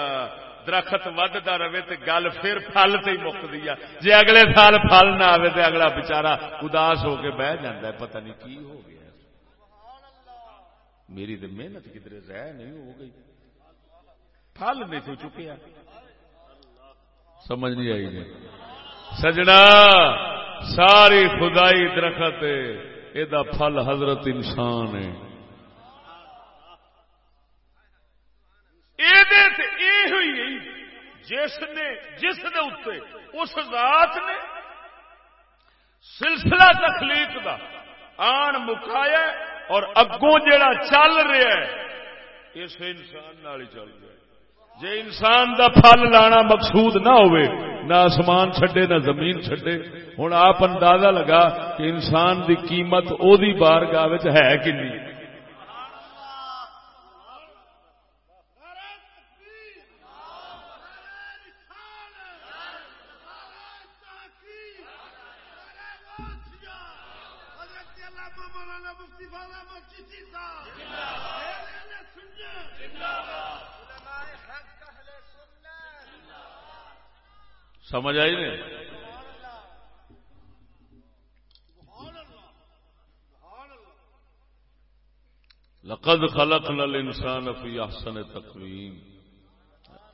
درخت ودتا رہے تو گل پھر پل سے ہی مکتی ہے۔ جی اگلے سال پل نہ آئے تو اگلا بچارا اداس ہو کے بہ جا پتہ نہیں کی ہو گیا میری تو محنت کدھر رہ نہیں ہو گئی۔ پل نہیں تو چکیا۔ سمجھ نہیں آئی جی۔ سجنا، ساری خدائی درخت یہ پھل حضرت انسان ہے۔ جس نے جس نے اتنے اس ذات نے سلسلہ تخلیق کا آن مکایا اور اگوں جڑا چل رہا ہے، اس انسان نال چل رہا ہے۔ جے انسان دا پھل لانا مقصود نہ ہوئے، نہ آسمان چھڈے، نہ زمین چھڈے ہوں آپ اندازہ لگا کہ انسان دی قیمت او دی بارگاہ ہے کنی سمجھ آئی نہیں؟ لقد خلق نل انسان فی احسن تقویم۔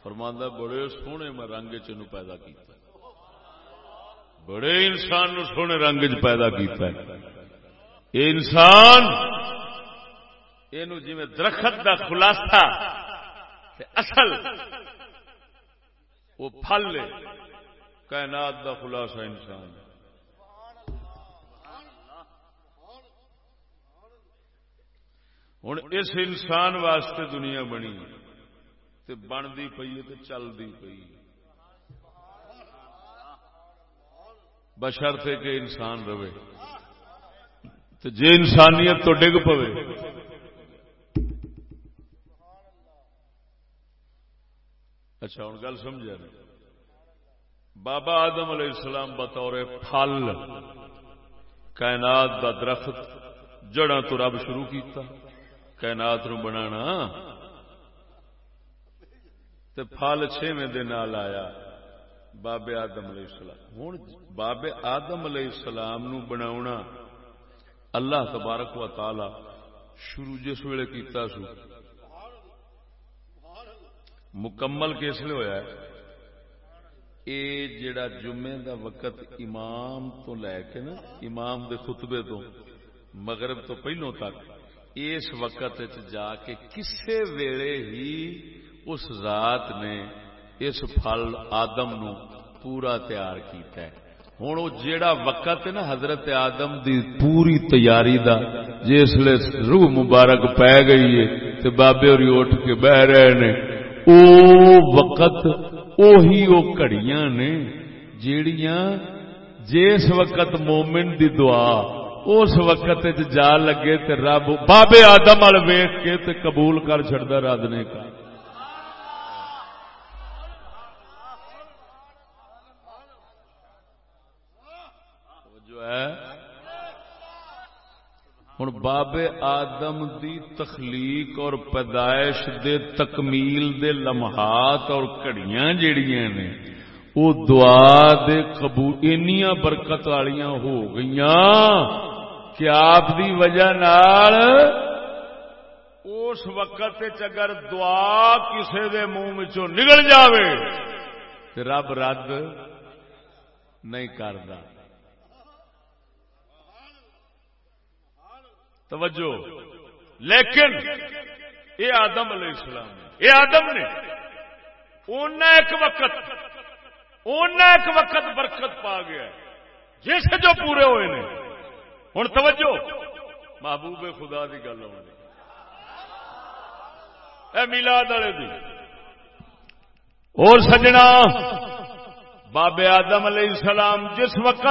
فرماندہ بڑے سونے میں رنگ چ پیدا کیتا بڑے انسان نو سونے رنگ چ پیدا کیتا ہے۔ یہ انسان، یہ جی درخت دا خلاصہ اصل، وہ پھل لے کائنات دا خلاصہ انسان ہوں اس انسان واسطے دنیا بنی تے بنتی پی چلتی پی بشرتے کہ انسان رہے۔ تو جے انسانیت تو ڈگ پوے۔ اچھا ہوں گل سمجھا نہیں بابا آدم علیہ السلام بطور پھل، کائنات دا درخت جڑا تو رب شروع کیتا، کائنات نو بنانا۔ تے پھل چھویں دن آیا بابے آدم علیہ السلام۔ ہوں بابے آدم علیہ السلام نو بناونا اللہ تبارک و تعالی شروع جس ویلے کیتا سو۔ مکمل کس لیے ہویا ہے۔ اے جڑا جمعے دا وقت امام تو لے کے نا، امام دے خطبے تو، مغرب تو پہلوں تک، اس وقت جا کے کسے ویلے ہی اس ذات نے اس پھل آدم نو پورا تیار کیتا ہے۔ ہوں وہ جیڑا وقت ہے نا حضرت آدم دی پوری تیاری دا، جس لے روح مبارک پی گئی ہے، تے بابے اور اٹھ کے بہ رہے نے، او وقت اوہی او کڑیاں نے جیڑیاں جس وقت مومن دی دعا اس وقت جا لگے تے رب بابے آدم ویخ کے تے قبول کر چڑتا رد نے کا۔ ہوں بابے آدم دی تخلیق اور پیدائش دے تکمیل دے لمحات اور کڑیاں جیڑیاں نے وہ دعا دے قبول، اینیاں برکت والیاں ہو گئیاں۔ کہ آپ دی وجہ نال اس وقت اگر دعا کسے دے منہ چ نکل جاوے تو رب رد نہیں کرتا توجہ۔ لیکن یہ آدم علیہ السلام یہ آدم نے۔ ایک وقت ایک وقت برکت پا گیا۔ جس جو پورے ہوئے نے۔ ہوں توجہ، محبوب خدا کی گل ہو میلاد والے دی۔ اور سجنا بابے آدم علیہ السلام جس وقت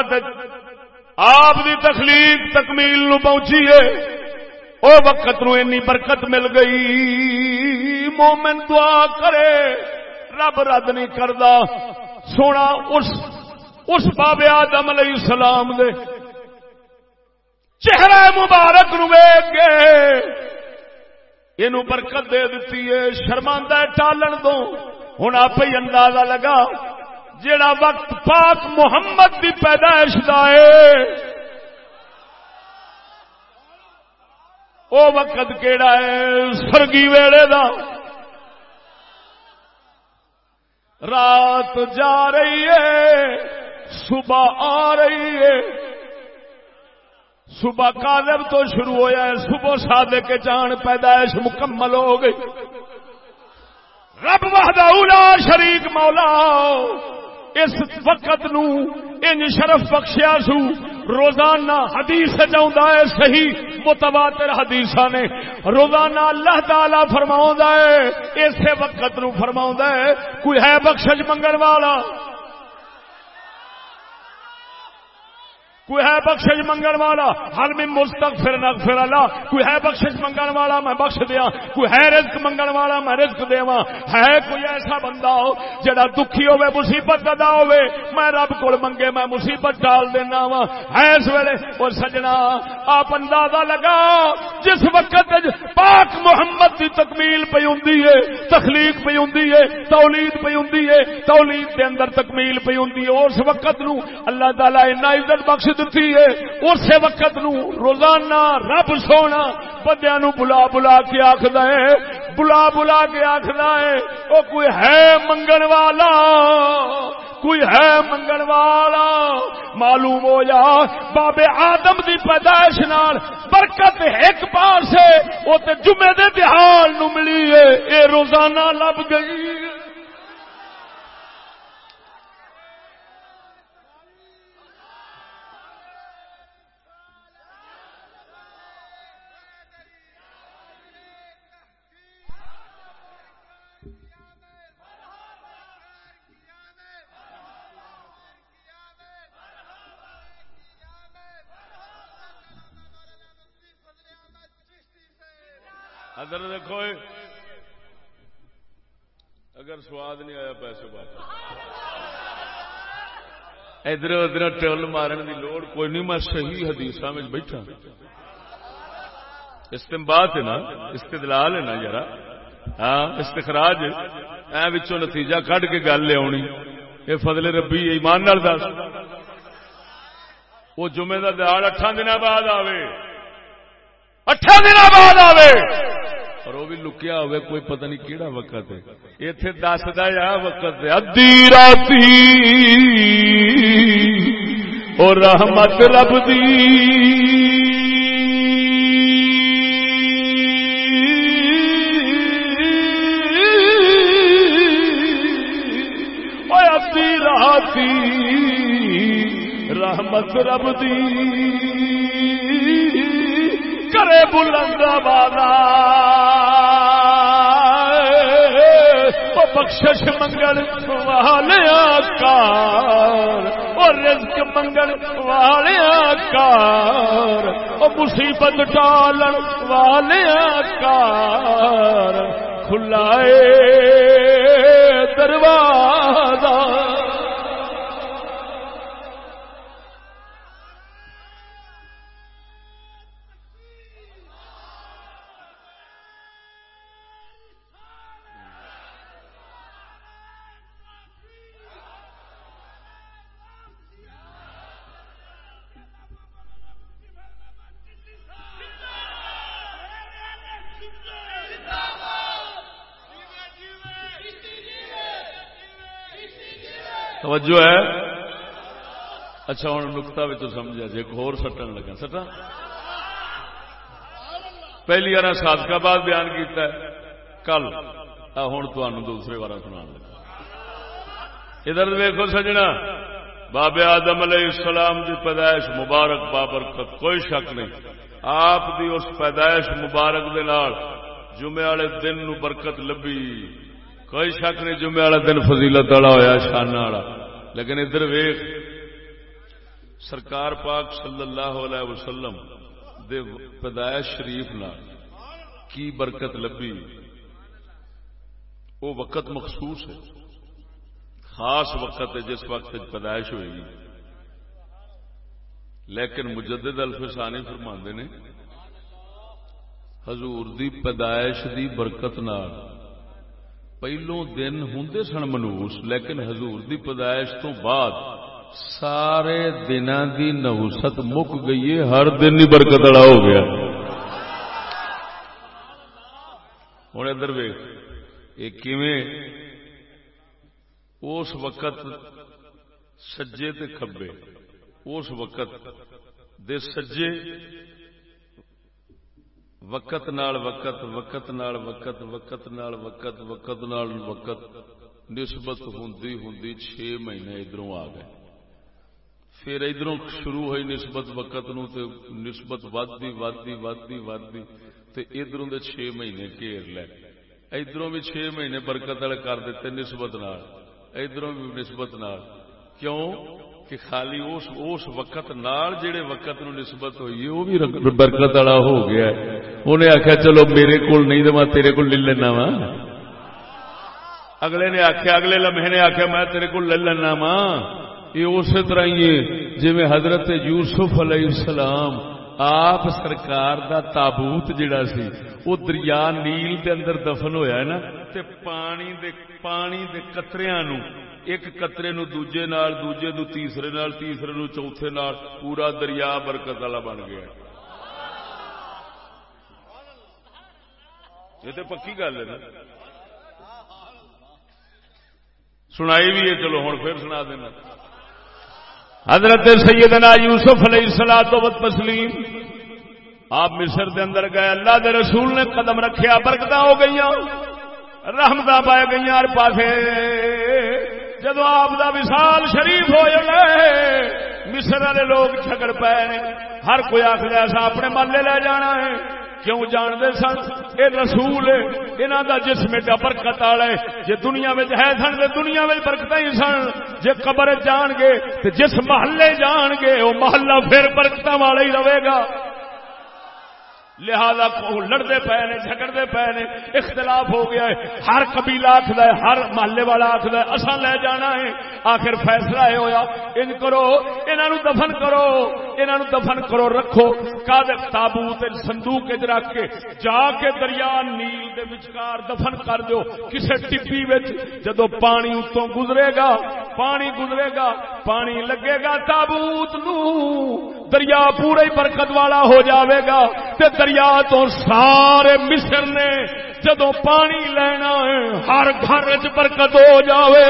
آپ دی تخلیق تکمیل نو پہنچی ہے۔ او وقت نو اینی برکت مل گئی۔ مومن دعا کرے، رب رد نہیں کردا۔ سونا اس اس بابے آدم علیہ السلام دے۔ چہرہ مبارک نو ویگ گئے یہ برکت دے دیتی ہے۔ شرماندہ ٹالن دو۔ ہوں آپ ہی اندازہ لگا جڑا وقت پاک محمد کی پیدائش کا ہے وہ وقت کیڑا ہے؟ سرگی ویڑے دا۔ رات جا رہی ہے، صبح آ رہی ہے۔ صبح کالب تو شروع ہوا ہے، صبح سادے کے جان پیدائش مکمل ہو گئی۔ رب وحدہ اولا شریک مولا، اس وقت نو ان شرف بخشیا سو۔ روزانہ حدیث چاہتا ہے، صحیح متواتر حدیث نے۔ روزانہ اللہ تعالی فرما ہے اسے وقت نو فرما ہے کوئی ہے بخشش منگن والا؟ کوئی ہے بخشش منگن والا، ہر میں مستق پھر پھر اللہ۔ کوئی ہے بخشش منگن والا، میں بخش دیا کوئی ہے رزق منگن والا، میں رزق دیوا ہے کوئی ایسا بندہ ہو جڑا دکھی ہوے مصیبت ادا ہوے میں رب کو منگے، میں مصیبت ڈال دینا وا ہے اس ویلے اور سجنا، آپ اندازہ لگا۔ جس وقت پاک محمد کی تکمیل پی ہوں تخلیق پی ہوں تولید پی ہوں تولید کے اندر تکمیل پی ہوں اس وقت نو اللہ تعالی اتنا عزت بخش دیتی ہے۔ اسی وقت نو روزانہ رب سونا بندیا نو بلا بلا کے آخد ہے۔ بلا بلا کے آخد ہے۔ وہ کوئی ہے منگن والا۔ کوئی ہے منگن والا۔ معلوم ہو جا بابے آدم دی پیدائش نال برکت ایک پاس ہے وہ تے جمعے دے تہار نو ملی ہے۔ اے روزانہ لب گئی ادھر دیکھو اگر سواد نہیں آیا پیسے بات ادھر ادھر ٹل مارن کی لوڑ، کوئی نہیں، میں صحیح حدیث بیٹھا۔ استمباد ہے نا، استدلال ہے نا یار ہاں استخراج ای نتیجہ کھ کے گل لیا یہ فضل ربی، ایمان نال دس۔ وہ جمعے کا دیہڑ اٹھان دن بعد آئے اٹھا دن بعد آئے اور وہ بھی لکیا ہوئے، کوئی پتہ نہیں کیڑا وقت ہے۔ اتے دس دا وقت ادی رات اور رحمت رب دی۔ ادی رحمت رب دی۔ کرے بلند بالا بخشش منگل والے کار اور رزق منگل والے کار اور مصیبت ٹالن والے کار کھلائے دروازہ توجہ ہے؟ اچھا ہوں نکتا بھی تو سمجھا جی ایک اور سٹن لگا سٹا پہلی بار سادکا بعد بیان کیتا ہے، کل۔ ہوں دوسرے بار سنا لگا۔ ادھر ویکو سجنا بابے آدم علیہ السلام کی پیدائش مبارک بابرکت، کوئی شک نہیں۔ آپ دی اس پیدائش مبارک دے نال جمعے والے دن نو برکت لبی کوئی شک نہیں جمعے والا دن فضیلت والا ہوا شان والا۔ لیکن ادھر ویخ، سرکار پاک صلی اللہ علیہ وسلم دے پیدائش شریف نال کی برکت لبی وہ وقت مخصوص ہے، خاص وقت ہے جس وقت پیدائش ہوئے گی۔ لیکن مجدد الفسانی فرماندے نے، حضور دی پیدائش دی برکت نال پہلو دن ہوں سن منوس لیکن حضور دی پیدائش تو بعد سارے دن دی نوست مک گئی ہے ہر دن ہی برکت والا ہو گیا ہوں ادھر ویخ یہ اس وقت سجے تے کھبے اس وقت دے سجے وقت نال وقت وقت نال وقت وقت نال وقت وقت نال وقت نسبت ہوندی ہوندی چھ مہینے ادھروں آ گئے پھر ادھروں شروع ہوئی نسبت وقت نو تے نسبت ودی ودی ودی ودی تے ادھروں دے چھ مہینے گھیر لے ادھروں بھی چھ مہینے برکت والے کر دیتے نسبت نال ادھروں بھی نسبت نال کیوں کہ خالی اس اس وقت نال جڑے وقت نو نسبت ہوئی وہ بھی برکت والا ہو گیا انہیں آخیا چلو میرے کول نہیں تو میں تیرے کو لے لینا وا۔ اگلے نے آخیا اگلے لمحے نے آخیا میں تیرے کو لے لینا وا۔ یہ اسی طرح ہی جی حضرت یوسف علیہ السلام آپ سرکار دا تابوت جڑا سی، وہ دریا نیل دے اندر دفن ہویا ہے نا، تے پانی دے پانی دے قطریاں نو ایک قطرے نو دوجے نال، دوجے نو تیسرے نال، تیسرے نو چوتھے نال، پورا دریا برکت والا بن گیا۔ یہ تو پکی گل ہے نا۔ سنائی بھی ہے، چلو ہوں پھر سنا دینا۔ حضرت سیدنا یوسف علیہ السلام تو بت تسلیم۔ آپ مصر دے اندر گئے، اللہ دے رسول نے قدم رکھیا برکت ہو گئی رحمت پائے گئی ہر پاسے۔ جدو آپ دا وصال شریف ہو جائے، مصر والے لوگ جھگڑ پے ہر کوئی آخر ایسا اپنے محلے لے جانا ہے۔ کیوں جانتے سن؟ یہ رسول انہوں دا جسم ایڈا برکت والا ہے۔ جی دنیا میں ہے سن تو دنیا میں برکت ہی سن۔ جی قبر جان گے تو جس محلے جان گے وہ محلہ پھر برکت والا ہی رہے گا۔ لہذا لڑتے پے نے، جھگڑتے پے نے، اختلاف ہو گیا ہے۔ ہر قبیلہ آخر ہے، ہر محلے والا آخر ہے اصا لے جانا ہے۔ آخر فیصلہ یہ ہوا ان کرو انہوں دفن کرو انہوں دفن کرو، رکھو۔ کادر تابوت سندوق رکھ کے جا کے دریا نیل دے وچکار دفن کر دو کسے ٹپی جدو پانی اتوں گزرے گا، پانی گزرے گا، پانی لگے گا تابوت نو دریا پورا ہی برکت والا ہو جاوے گا۔ تے دریا تو سارے مصر نے جدو پانی لینا ہے، ہر گھر چ برکت ہو جاوے۔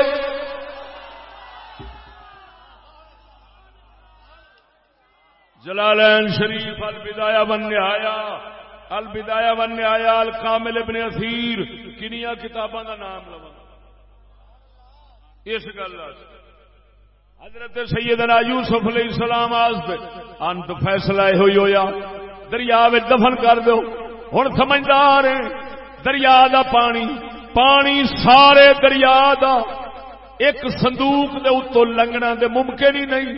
جلالین شریف البدایا بن آیا البدایا بن آیا الکامل ابن اثیر کنیا کتاباں کا نام لوا اس گل حضرت سیدنا یوسف علیہ السلام آستے انت فیصلہ ہوئی ہویا۔ دریا دفن کر دو ہوں سمجھدار دریا دا پانی پانی سارے دریا دا۔ ایک صندوق دے اتو لنگنا دے ممکن ہی نہیں۔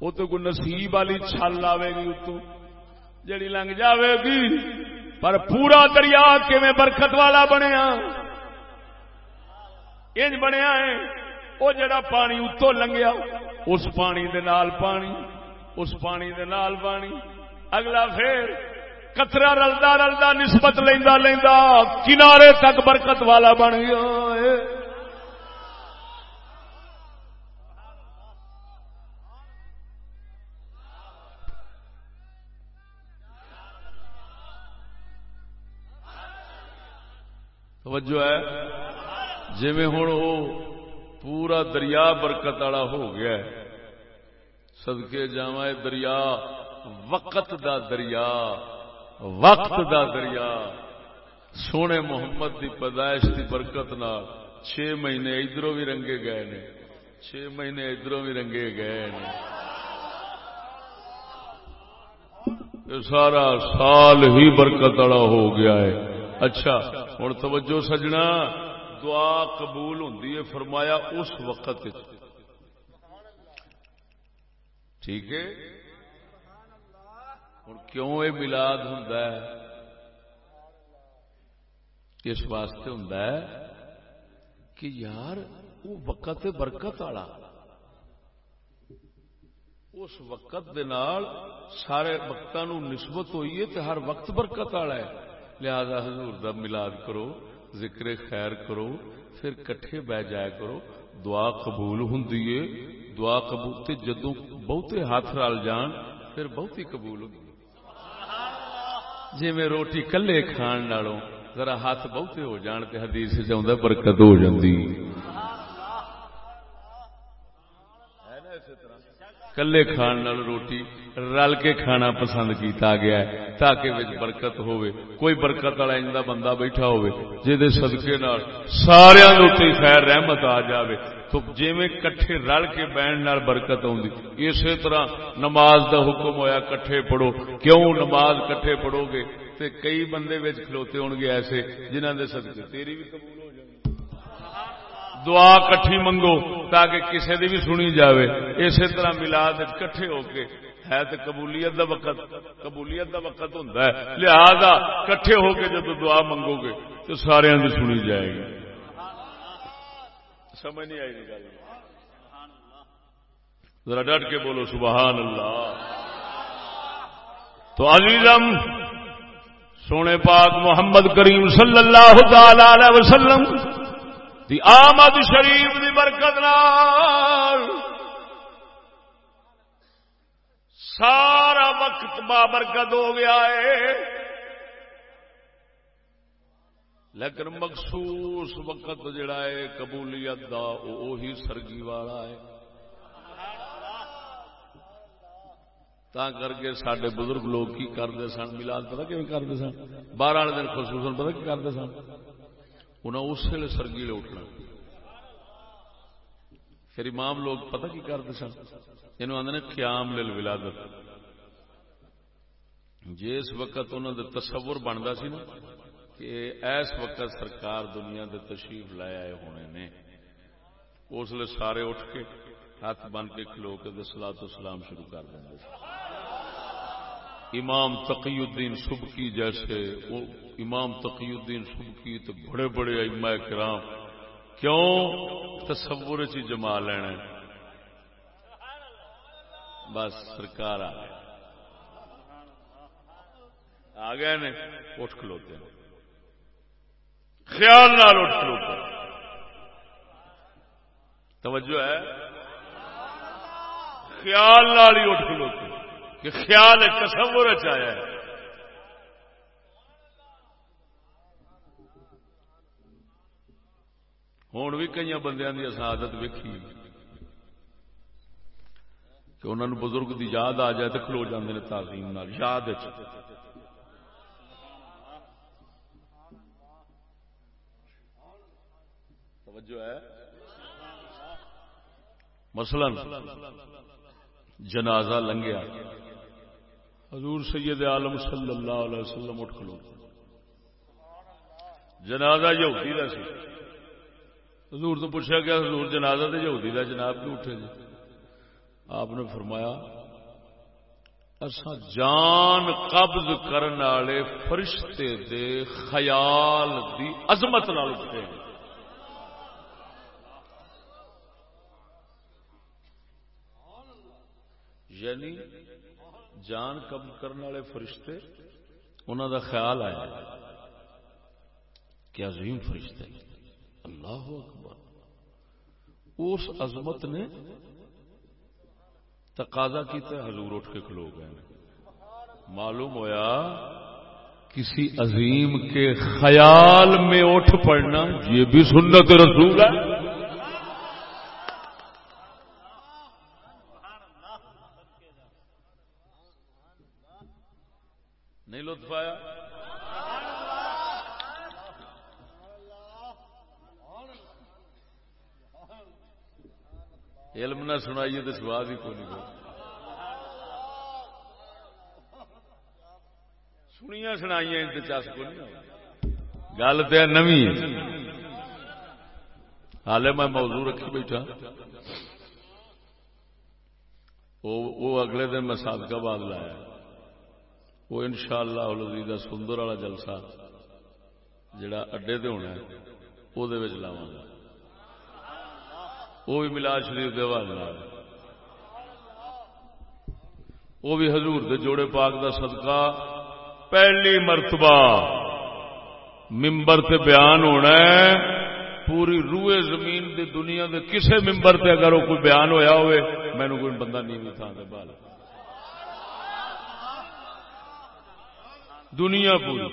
وہ تو کوئی نصیب والی چھل آئے گی اتو جڑی لنگ جاوے گی، پر پورا دریا کیون برکت والا بنیا۔ انج بنیا ہے وہ جڑا پانی اتو لنگیا۔ اس پانی دے نال پانی، اس پانی دے نال پانی۔ اگلا پھر کترا رلدا رلدا نسبت لیندا لیندا کنارے تک برکت والا بن گیا۔ توجہ ہے۔ جی ہوں وہ پورا دریا برکت والا ہو گیا ہے۔ سدکے جا دریا، وقت دا دریا، وقت دا دریا۔ سونے محمد دی پیدائش دی برکت نال چھ مہینے ادھروں بھی رنگے گئے نے۔ چھ مہینے ادھروں بھی رنگے گئے نے۔ سارا سال ہی برکت والا ہو گیا ہے۔ اچھا ہوں توجہ سجنا۔ دعا قبول ہوں فرمایا اس وقت ٹھیک ہے؟ ہوں کیوں یہ ملاد ہوں اس واسطے ہوں کہ یار وہ وقت برکت والا۔ اس وقت دے نال سارے وقتوں نسبت ہوئی ہے تو ہر وقت برکت والا ہے۔ لہذا حضور دا ملاد کرو۔ ذکر خیر کرو پھر کٹھے بہ جایا کرو۔ دعا قبول ہوں دعا قبول تے جدو بہتے ہاتھ رل جان پھر بہتی قبول ہوں جی میں روٹی کلے کھان نالوں ذرا ہاتھ بہتے ہو جان تے حدیث چاہتا برکت ہو جاندی۔ کلے کھان نال روٹی رل کے کھانا پسند کیتا گیا ہے، تاکہ وچ برکت ہوئے کوئی برکت والا اندا بندہ بیٹھا ہوئے جے صدقے نال سارے دے اوپر خیر رحمت آ جاوے۔ تو جویں کٹھے رل کے بہن نال برکت ہوندی، اسی طرح نماز دا حکم ہویا کٹھے پڑھو۔ کیوں نماز کٹھے پڑھو گے؟ تے کئی بندے وچ کھلوتے ہون گے ایسے، جنہاں دے صدقے تیری بھی قبول ہو جائے دعا کٹھی منگو تاکہ کسی دی بھی سنی جاوے۔ اسی طرح ملاد کٹھے ہو کے ہے تو قبولیت دا وقت، قبولیت دا وقت ہوں لہذا کٹھے ہو کے جب دعا منگو گے تو سارے دی سنی جائے گی۔ سمجھ نہیں آئی گل۔ ذرا ڈٹ کے بولو، سبحان اللہ۔ تو عزیزم، سونے پاک محمد کریم صلی اللہ تعالی علیہ وسلم دی آمد شریف دی برکت نال سارا وقت بابرکت ہو گیا ہے۔ لیکن مخصوص وقت جڑا ہے، قبولیت دا وہی سرگی والا ہے۔ تا کر کے سڈے بزرگ لوگ کی کرتے سن، ملاد پتا کیون کرتے سن؟ باہر والے دن خصوصاً پتا کی کرتے سن؟ انہیں اس ویلے سرگی لے اٹھنا۔ پھر امام لوگ پتہ کی کرتے سن؟ یہ آدھے قیام لل ولادت جس وقت انہوں دے تصور بنتا سی نا کہ ایس وقت سرکار دنیا دے تشریف لے آئے ہونے نے اس لیے سارے اٹھ کے ہاتھ بن کے کھلو کے سلا تو سلام شروع کر دیں امام تقی الدین سبکی جیسے امام تقی الدین سبکی تو بڑے بڑے اما کرام کیوں تصور چ جما لینا بس سرکار آ گیا آ گئے نے، اٹھ کھلوتے خیال نال اٹھ کھلوتے توجہ ہے؟ خیال نال ہی اٹھ کھلوتے کہ خیال تصور چیا ہے۔ ہوں بھی کئی بندیاں کی عادت ویکھی۔ کہ انہوں نے بزرگ دی یاد آ جائے تو کھلو جاندے نے تعظیم نال، یاد توجہ ہے۔ مثلا جنازہ لنگیا۔ حضور سید عالم صلی اللہ علیہ وسلم اٹھ کھلو۔ جنازہ یہودی کا سی۔ حضور تو پوچھا گیا، حضور جنازہ تو یہودی کا جناب کیوں اٹھے جی؟ آپ نے فرمایا اصا جان قبض کرنے والے فرشتے دے خیال دی عظمت نال اٹھے یعنی جان قبض کرنے والے فرشتے انہوں دا خیال آیا کہ عظیم فرشتے اللہ اکبر۔ اس عظمت نے تقاضا کیتا حضور اٹھ کے کھلو گئے معلوم ہویا کسی عظیم کے خیال میں اٹھ پڑنا یہ بھی سنت رسول ہے نہیں لطف آیا علم نہ سنائیے تو سواد ہی کو نہیں سنیا سنائی چس کو نہیں گل تو نو حالے میں موضوع رکھی بیٹھا۔ وہ اگلے دن میں سابقہ باد لایا۔ وہ ان شاء اللہ سندر والا جلسہ جڑا اڈے تے ہونا ہے وہ لاوا گا۔ وہ بھی ملاد شریف دے حوالے وہ بھی حضور دے جوڑے پاک دا صدقہ۔ پہلی مرتبہ ممبر تے بیان ہونا ہے۔ پوری روئے زمین دے دنیا دے کسے ممبر تے اگر وہ کوئی بیان ہویا ہوئے میں نے کوئی بندہ نہیں بھی تھا بال دنیا پوری۔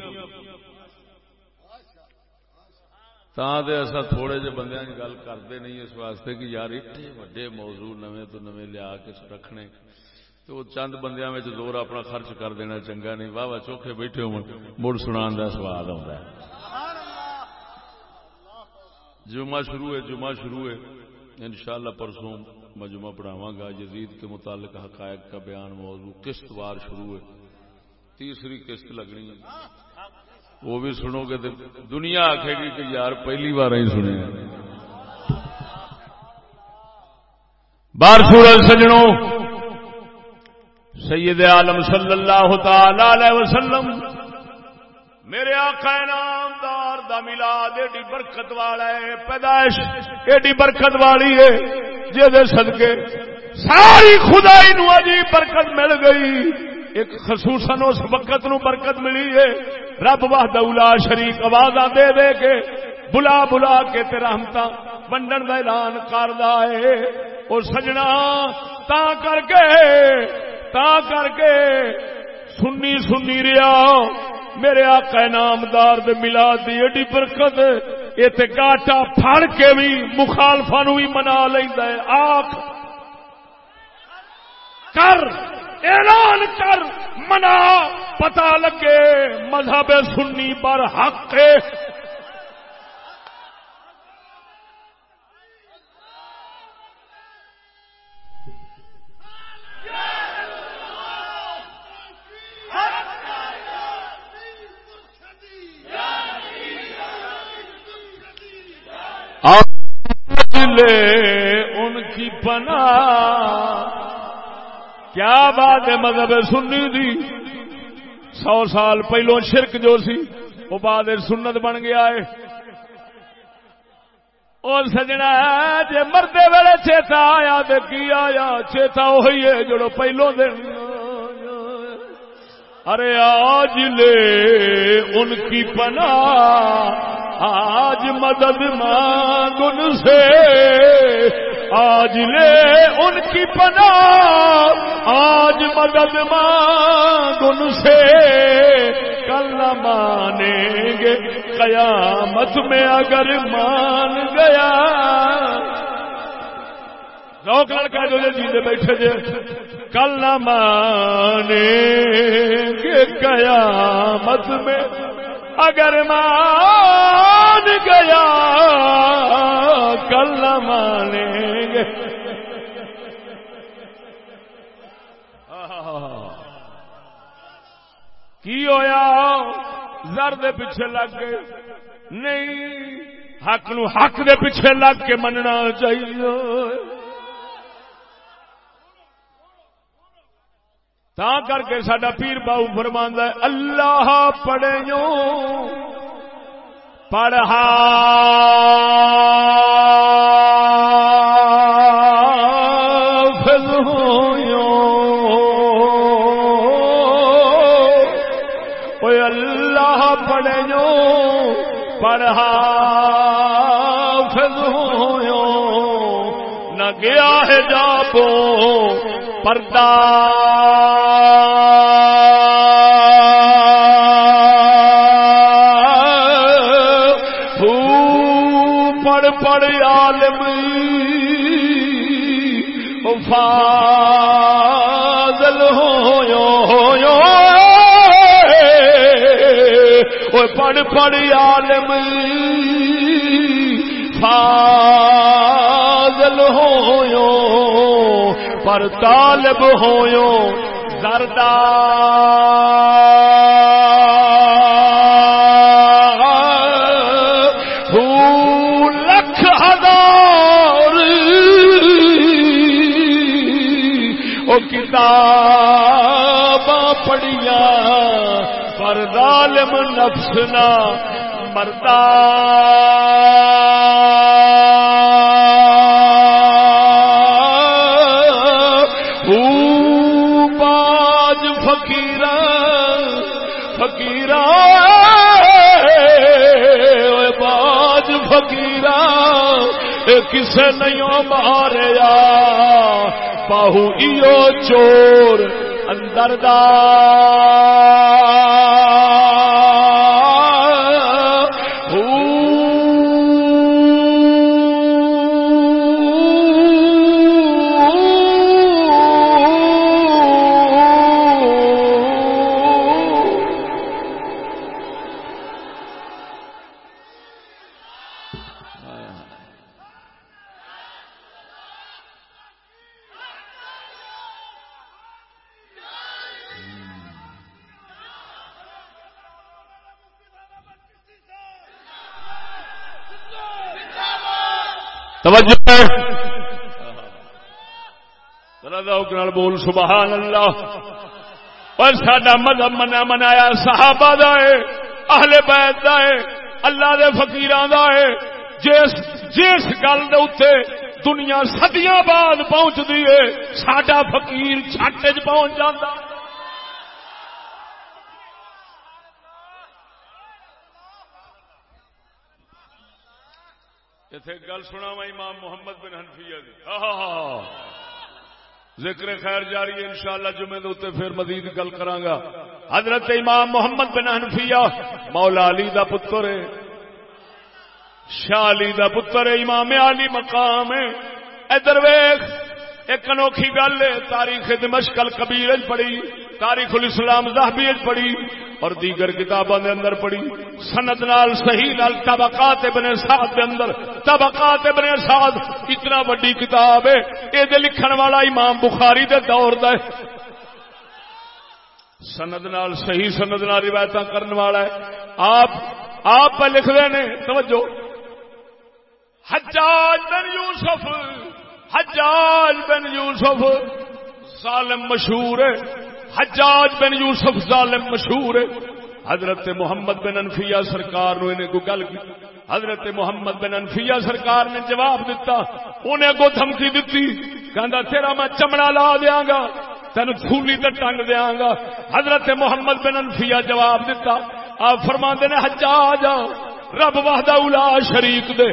ایسا تھوڑے جہ بندے کی گل کرتے نہیں اس واسطے کہ یار ایڈے وڈے موضوع نویں تو نویں لیا کے رکھنے تو چند بندیاں میں زور اپنا خرچ کر دینا چنگا نہیں واہ واہ چوکھے بیٹھے ہو مڑ سنا کا سواد آتا ہے جمعہ شروع ہے جمعہ شروع ہے انشاءاللہ پرسوں میں جمعہ پڑھاواں گا یزید کے متعلق حقائق کا بیان موضوع قسط وار شروع ہے تیسری قسط لگنی ہے وہ بھی سنو گے تو دنیا آخے گی کہ یار پہلی بار ہی سنے بار سورج سجنوں، سید عالم صلی اللہ تعالی علیہ وسلم، میرے آقا نامدار دا ملاد ایڈی برکت والا ہے، پیدائش ایڈی برکت والی ہے جی سدکے ساری خدائی نو عجیب برکت مل گئی۔ ایک خصوصاً اس وقت نو برکت ملی ہے۔ رب واہ دولا شریک آواز دے دے کے بلا بلا کے رحمت ونڈن کا اعلان کر ہے۔ اور سجنا، تا کر کے، تا کر کے سنی سنی ریا میرے آقا نامدار دے ملا دی ایڈی برکت یہ کاٹا پھڑ کے بھی مخالفا نو بھی منا لینا ہے۔ آخ، کر۔ اعلان کر منا پتا لگے مذہب سنی پر حق ان کی پنا کیا بات ہے مذہب سنی دی؟ سو سال پہلو شرک جو سی، وہ بعد سنت بن گیا ہے۔ اور سجنا جی مردے ویلے چیتا آیا تو کی آیا؟ چیتا وہی ہے جڑو پہلو دن۔ ارے آج لے ان کی پنا آج مدد مانگ ان سے۔ آج لے ان کی پنا آج مدد مانگ ان سے۔ کل نہ مانیں گے، قیامت میں اگر مان گیا۔ روک لڑکا جو جیتے بیٹھے جے۔ کل نہ مانیں گے، قیامت میں اگر مان گیا، کل مانیں گے۔ کی ہویا؟ زر دے پیچھے لگ گئے۔ نہیں، حق نو حق دے پیچھے لگ کے مننا چاہیے۔ تا کر کے سڈا پیر باؤ فرماندہ اللہ پڑھے پڑھا۔ اللہ پڑھے پڑھا۔ نہ گیا ہے جاپو پردہ۔ پڑھ پڑھ عالم فاضل ہو پر طالب ہو زردہ لکھ ہزار۔ وہ کتاب ظالم نفس نہ مرتا۔ باج فقیر فقیر باج فقیر کسے نہیں ماریا۔ باہو ایو چور اندر توجہ ذرا بول، سبحان اللہ۔ اور سڈا مذہب منا منایا صحابہ دا ہے، اہل بیت دا ہے، اللہ دے فقیران دا ہے۔ جس جس گل دے اوتے دنیا صدیاں بعد پہنچتی ہے، ساڈا فقیر چھٹ چ پہنچ جاتا اتے گل سنا وا امام محمد بن حنفیہ دی۔ ذکر خیر جاری ہے، انشاءاللہ جمعے دے پھر مزید گل کراں حضرت امام محمد بن حنفیہ، مولا علی دا پتر ہے۔ شاہ علی دا پتر ہے، امام علی مقام ہے۔ ادھر ویخ ایک انوکھی گل ہے، تاریخ دمشق الکبیر پڑھی۔ تاریخ الاسلام زہبی پڑھی اور دیگر کتابوں دے اندر پڑھی۔ سند نال، صحیح نال، طبقات ابن سعد دے اندر۔ طبقات ابن سعد اتنا وڈی کتاب ہے۔ اے دے لکھن والا امام بخاری دے دور دا ہے۔ سند نال، صحیح سند نال روایت کرنے والا ہے۔ آپ آپ پہ لکھ رہے ہیں توجہ۔ حجاج بن یوسف، حجاج بن یوسف ظالم مشہور ہے۔ حجاج بن یوسف ظالم مشہور ہے۔ حضرت محمد بن انفیہ سرکار نو انہیں کو گل کی۔ حضرت محمد بن انفیہ سرکار نے جواب دیتا انہیں کو دھمکی دیتی کہندا، تیرا میں چمڑا لا دیاں گا تین پھولی تے ٹنگ دیاں گا۔ حضرت محمد بن انفیہ جواب دیتا آپ فرماندے نے، حجاج رب وحدہ اولا شریک دے۔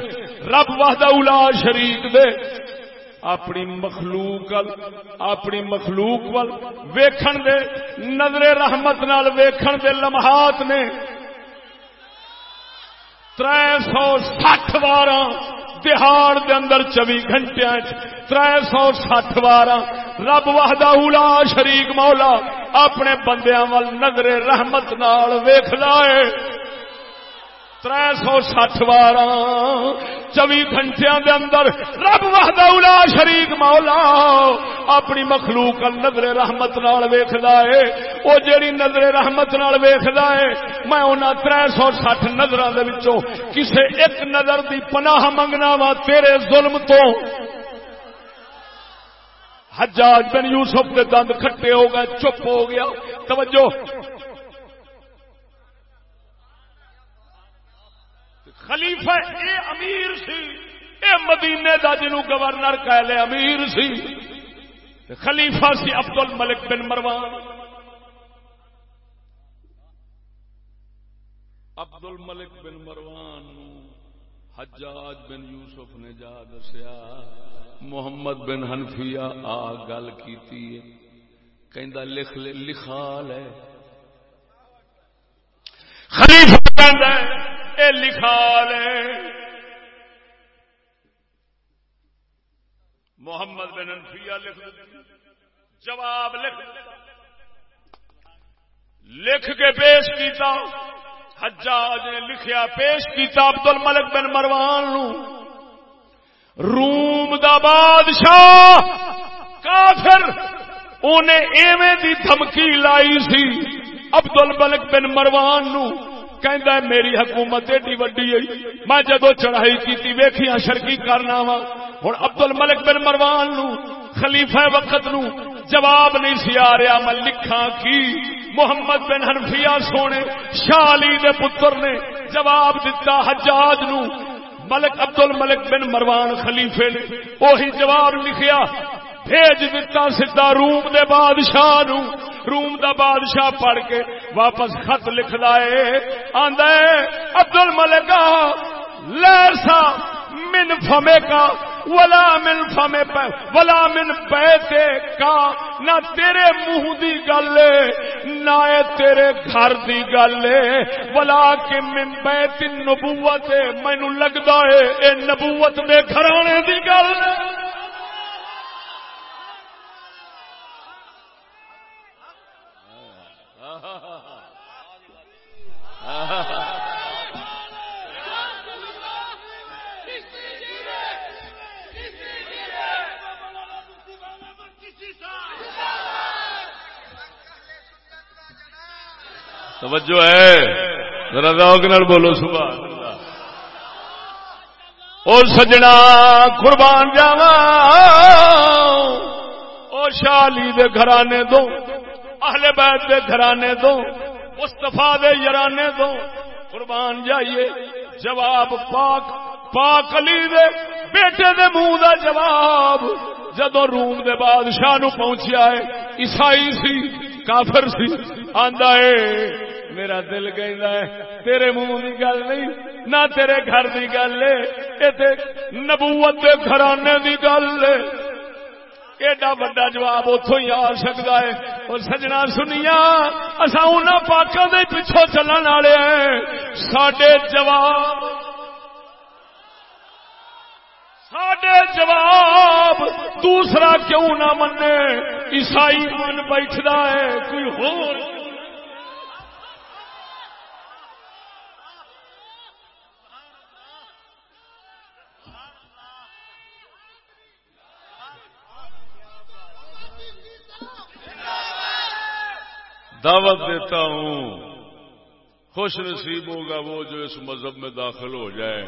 رب وحدہ اولا شریک دے۔ اپنی مخلوق اپنی مخلوق وال ویکھن دے، نظر رحمت نال ویکھن دے لمحات نے۔ تر سو سٹھ بارہ دہاڑ دے اندر چوبی گھنٹے تر سو سٹھ بارہ رب وحدہ اولا شریک مولا اپنے بندیاں وال نظر رحمت نال ویخ لائے تر سو سٹھ بار چوبی گھنٹے دے اندر رب وحدہ اولا شریک مولا اپنی مخلوق نظر رحمت نال ویخلا ہے۔ وہ جیڑی نظر رحمت نال ویخلا ہے، میں انہوں تر سو سٹھ نظر کسے ایک نظر دی پناہ منگنا وا تیرے ظلم تو۔ حجاج بن یوسف کے دند کھٹے ہو گئے، چپ ہو گیا۔ توجہ۔ خلیفہ اے امیر سی۔ اے مدینے دا جنو گورنر کہہ لے، امیر سی۔ خلیفہ سی عبد الملک بن مروان۔ عبد الملک بن مروان حجاج بن یوسف نے جا دسیا، محمد بن حنفیہ آ گل کی کہ لکھ لے لکھا لے۔ خلیفہ اے لکھا لے۔ محمد بن انفیہ لکھ جواب لکھ لکھ کے پیش کیتا، حجاج نے لکھیا، پیش کیتا عبد الملک بن مروان نو۔ روم دا بادشاہ، کافر انہیں ایویں دی دھمکی لائی سی عبد الملک بن مروان نو۔ کہندا ہے، میری حکومت ایڈی وڈی ہے۔ میں جدو چڑھائی کیتی ویکھیاں شرکی کرنا وا۔ ہن عبد الملک بن مروان نو، خلیفہ وقت نو جواب نہیں سی آ رہا۔ میں لکھا کی محمد بن حنفیہ سونے شالی دے پتر نے جواب دیتا حجاج نو ملک عبد الملک بن مروان خلیفے نے۔ وہی جواب لکھیا۔ بھیج دیتا سیدا روم دے بادشاہ نو۔ روم دا بادشاہ پڑھ کے واپس خط لکھ لائے آندا ہے عبد الملک لیسا من فمے کا ولا من فمے ولا من بیتے کا۔ نہ تیرے منہ دی گل، نہ تیرے گھر دی گل۔ ولا کہ من بیت نبوت مینو لگتا ہے، اے نبوت دے گھرانے دی گل۔ توجہ ہے۔ ذرا ذوق نال بولو، سبحان اللہ۔ او سجنا قربان جاوا او شالی دے گھرانے دو اہل بیت دے گھرانے دو مستفا دے یارانے دو۔ قربان جائیے۔ جواب پاک پاک علی دے۔ بیٹے دے منہ دا جواب۔ جدو روم دے بادشاہ نو پہنچیا ہے، عیسائی سی، کافر سی۔ آندا ہے، میرا دل کہندا ہے، تیرے منہ دی گل نہیں، نہ تیرے گھر دی گل ہے۔ اے تے نبوت دے گھرانے دی گل ہے۔ ایڈا وڈا جواب اتوں ہی آ سکتا ہے۔ اور سجنا سنیا اصا ان پاکوں کے پیچھوں چلن والے ہیں۔ سڈے جواب سڈے جواب دوسرا کیوں نہ منے؟ عیسائی من بیٹھتا ہے، کوئی ہو دعوت دیتا ہوں۔ خوش نصیب ہوگا وہ جو اس مذہب میں داخل ہو جائے۔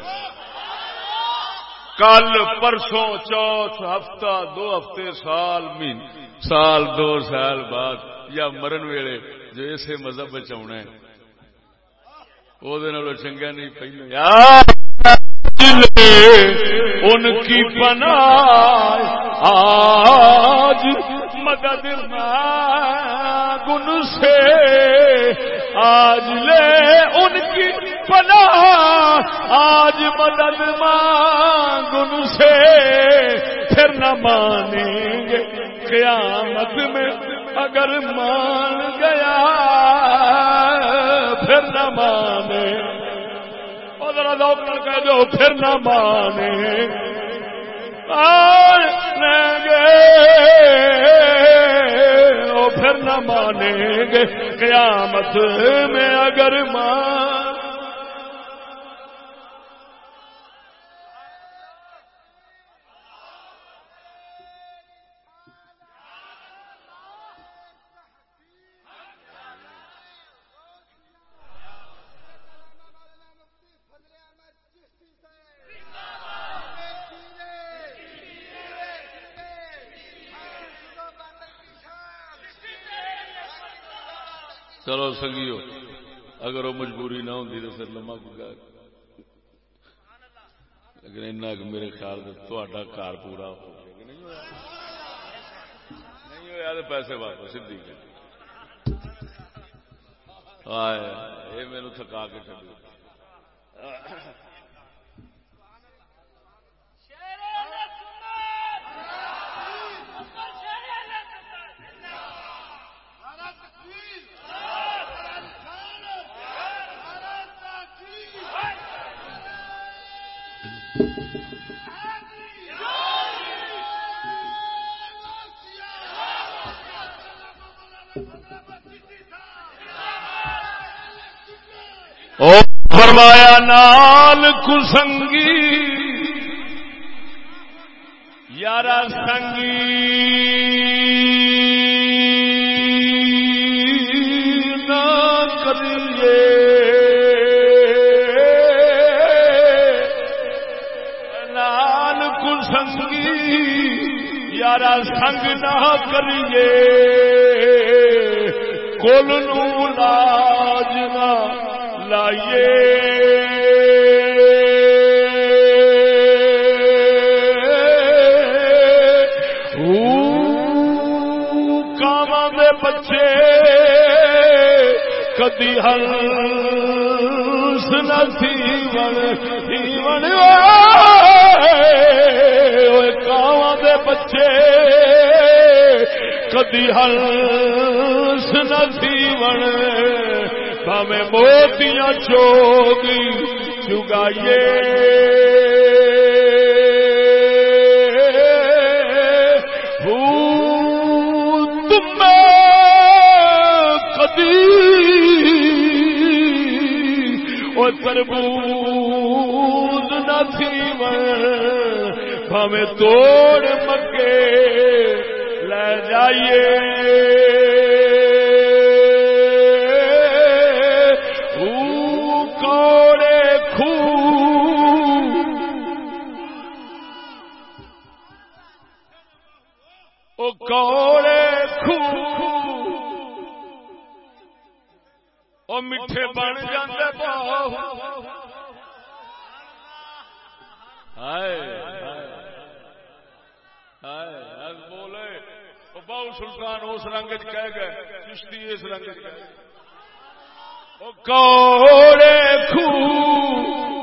کل پرسوں چوتھ ہفتہ، دو ہفتے، سال، مہین، سال، دو سال بعد یا مرن ویلے جو اسے مذہب آنا ہے۔ وہ چنگا نہیں پہلے ان کی پناہ آج مدد گن سے آج لے ان کی پناہ، آج مدد گن سے۔ پھر نہ مانیں گے قیامت میں اگر مان گیا، پھر نہ مانے ذرا لوگ کہہ دو، پھر نہ مانے گے وہ پھر نہ مانیں گے قیامت میں اگر مان چلو سنگیو، اگر وہ مجبوری نہ ہوتی تو پھر لما گا لیکن اینا کہ میرے خیال سے تھوڑا کار پورا ہو نہیں ہوا تو پیسے واپس ہائے یہ میرے تھکا کے چلو فرمایا نال کسنگی یارا سنگی۔ نہ کریے۔ نال کسنگی یارا سنگ نہ کریے۔ کل نو لاج لائیے۔ بچے کدی ہنس نہ تھیون تھیون کاواں دے بچے کدی ہنس نہ تھیون بھاویں موتیاں چوگی چگائیے وہ تربوز نہ تھیون توڑ مکے لے جائیے۔ او کوڑے خو او میٹھے بن جاندے باہو۔ ہائے۔ ہائے۔ ہائے بولے۔ او باہو سلطان اس رنگ چ کہہ گئے، چشتی اس رنگ کہہ گئے۔ کوڑے خو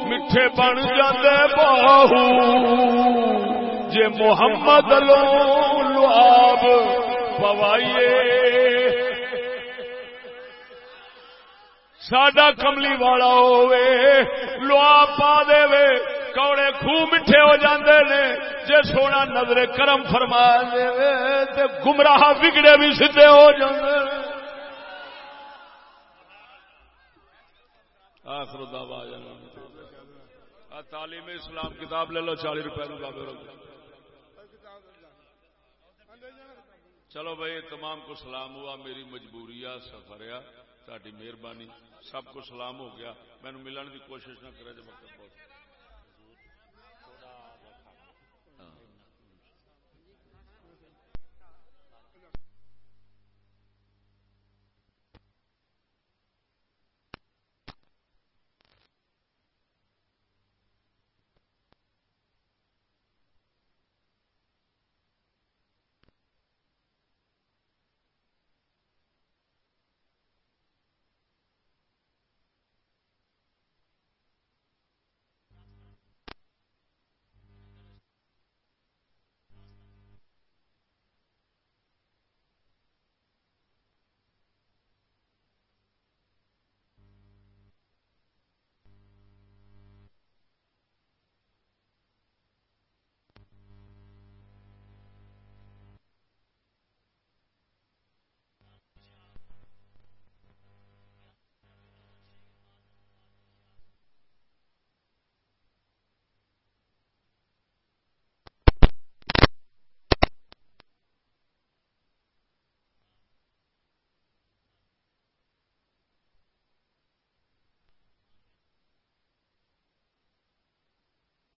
میٹھے بن جاندے باہو۔ جے محمد لو لعاب پوائیے ساڈا کملی والا ہوے لعاب پا دے وے، کوڑے خو میٹھے ہو جاندے نے، جے سونا نظر کرم فرما دے وے، تے گمراہ بگڑے بھی سیدھے ہو جاندے۔ آخر دعوا تعلیم اسلام کتاب لے لو چالی روپے بابے رو چلو بھائی تمام کو سلام ہوا، میری مجبوری آ سفر آ تاری مہربانی، سب کو سلام ہو گیا۔ مینو ملن کی کوشش نہ کرے جب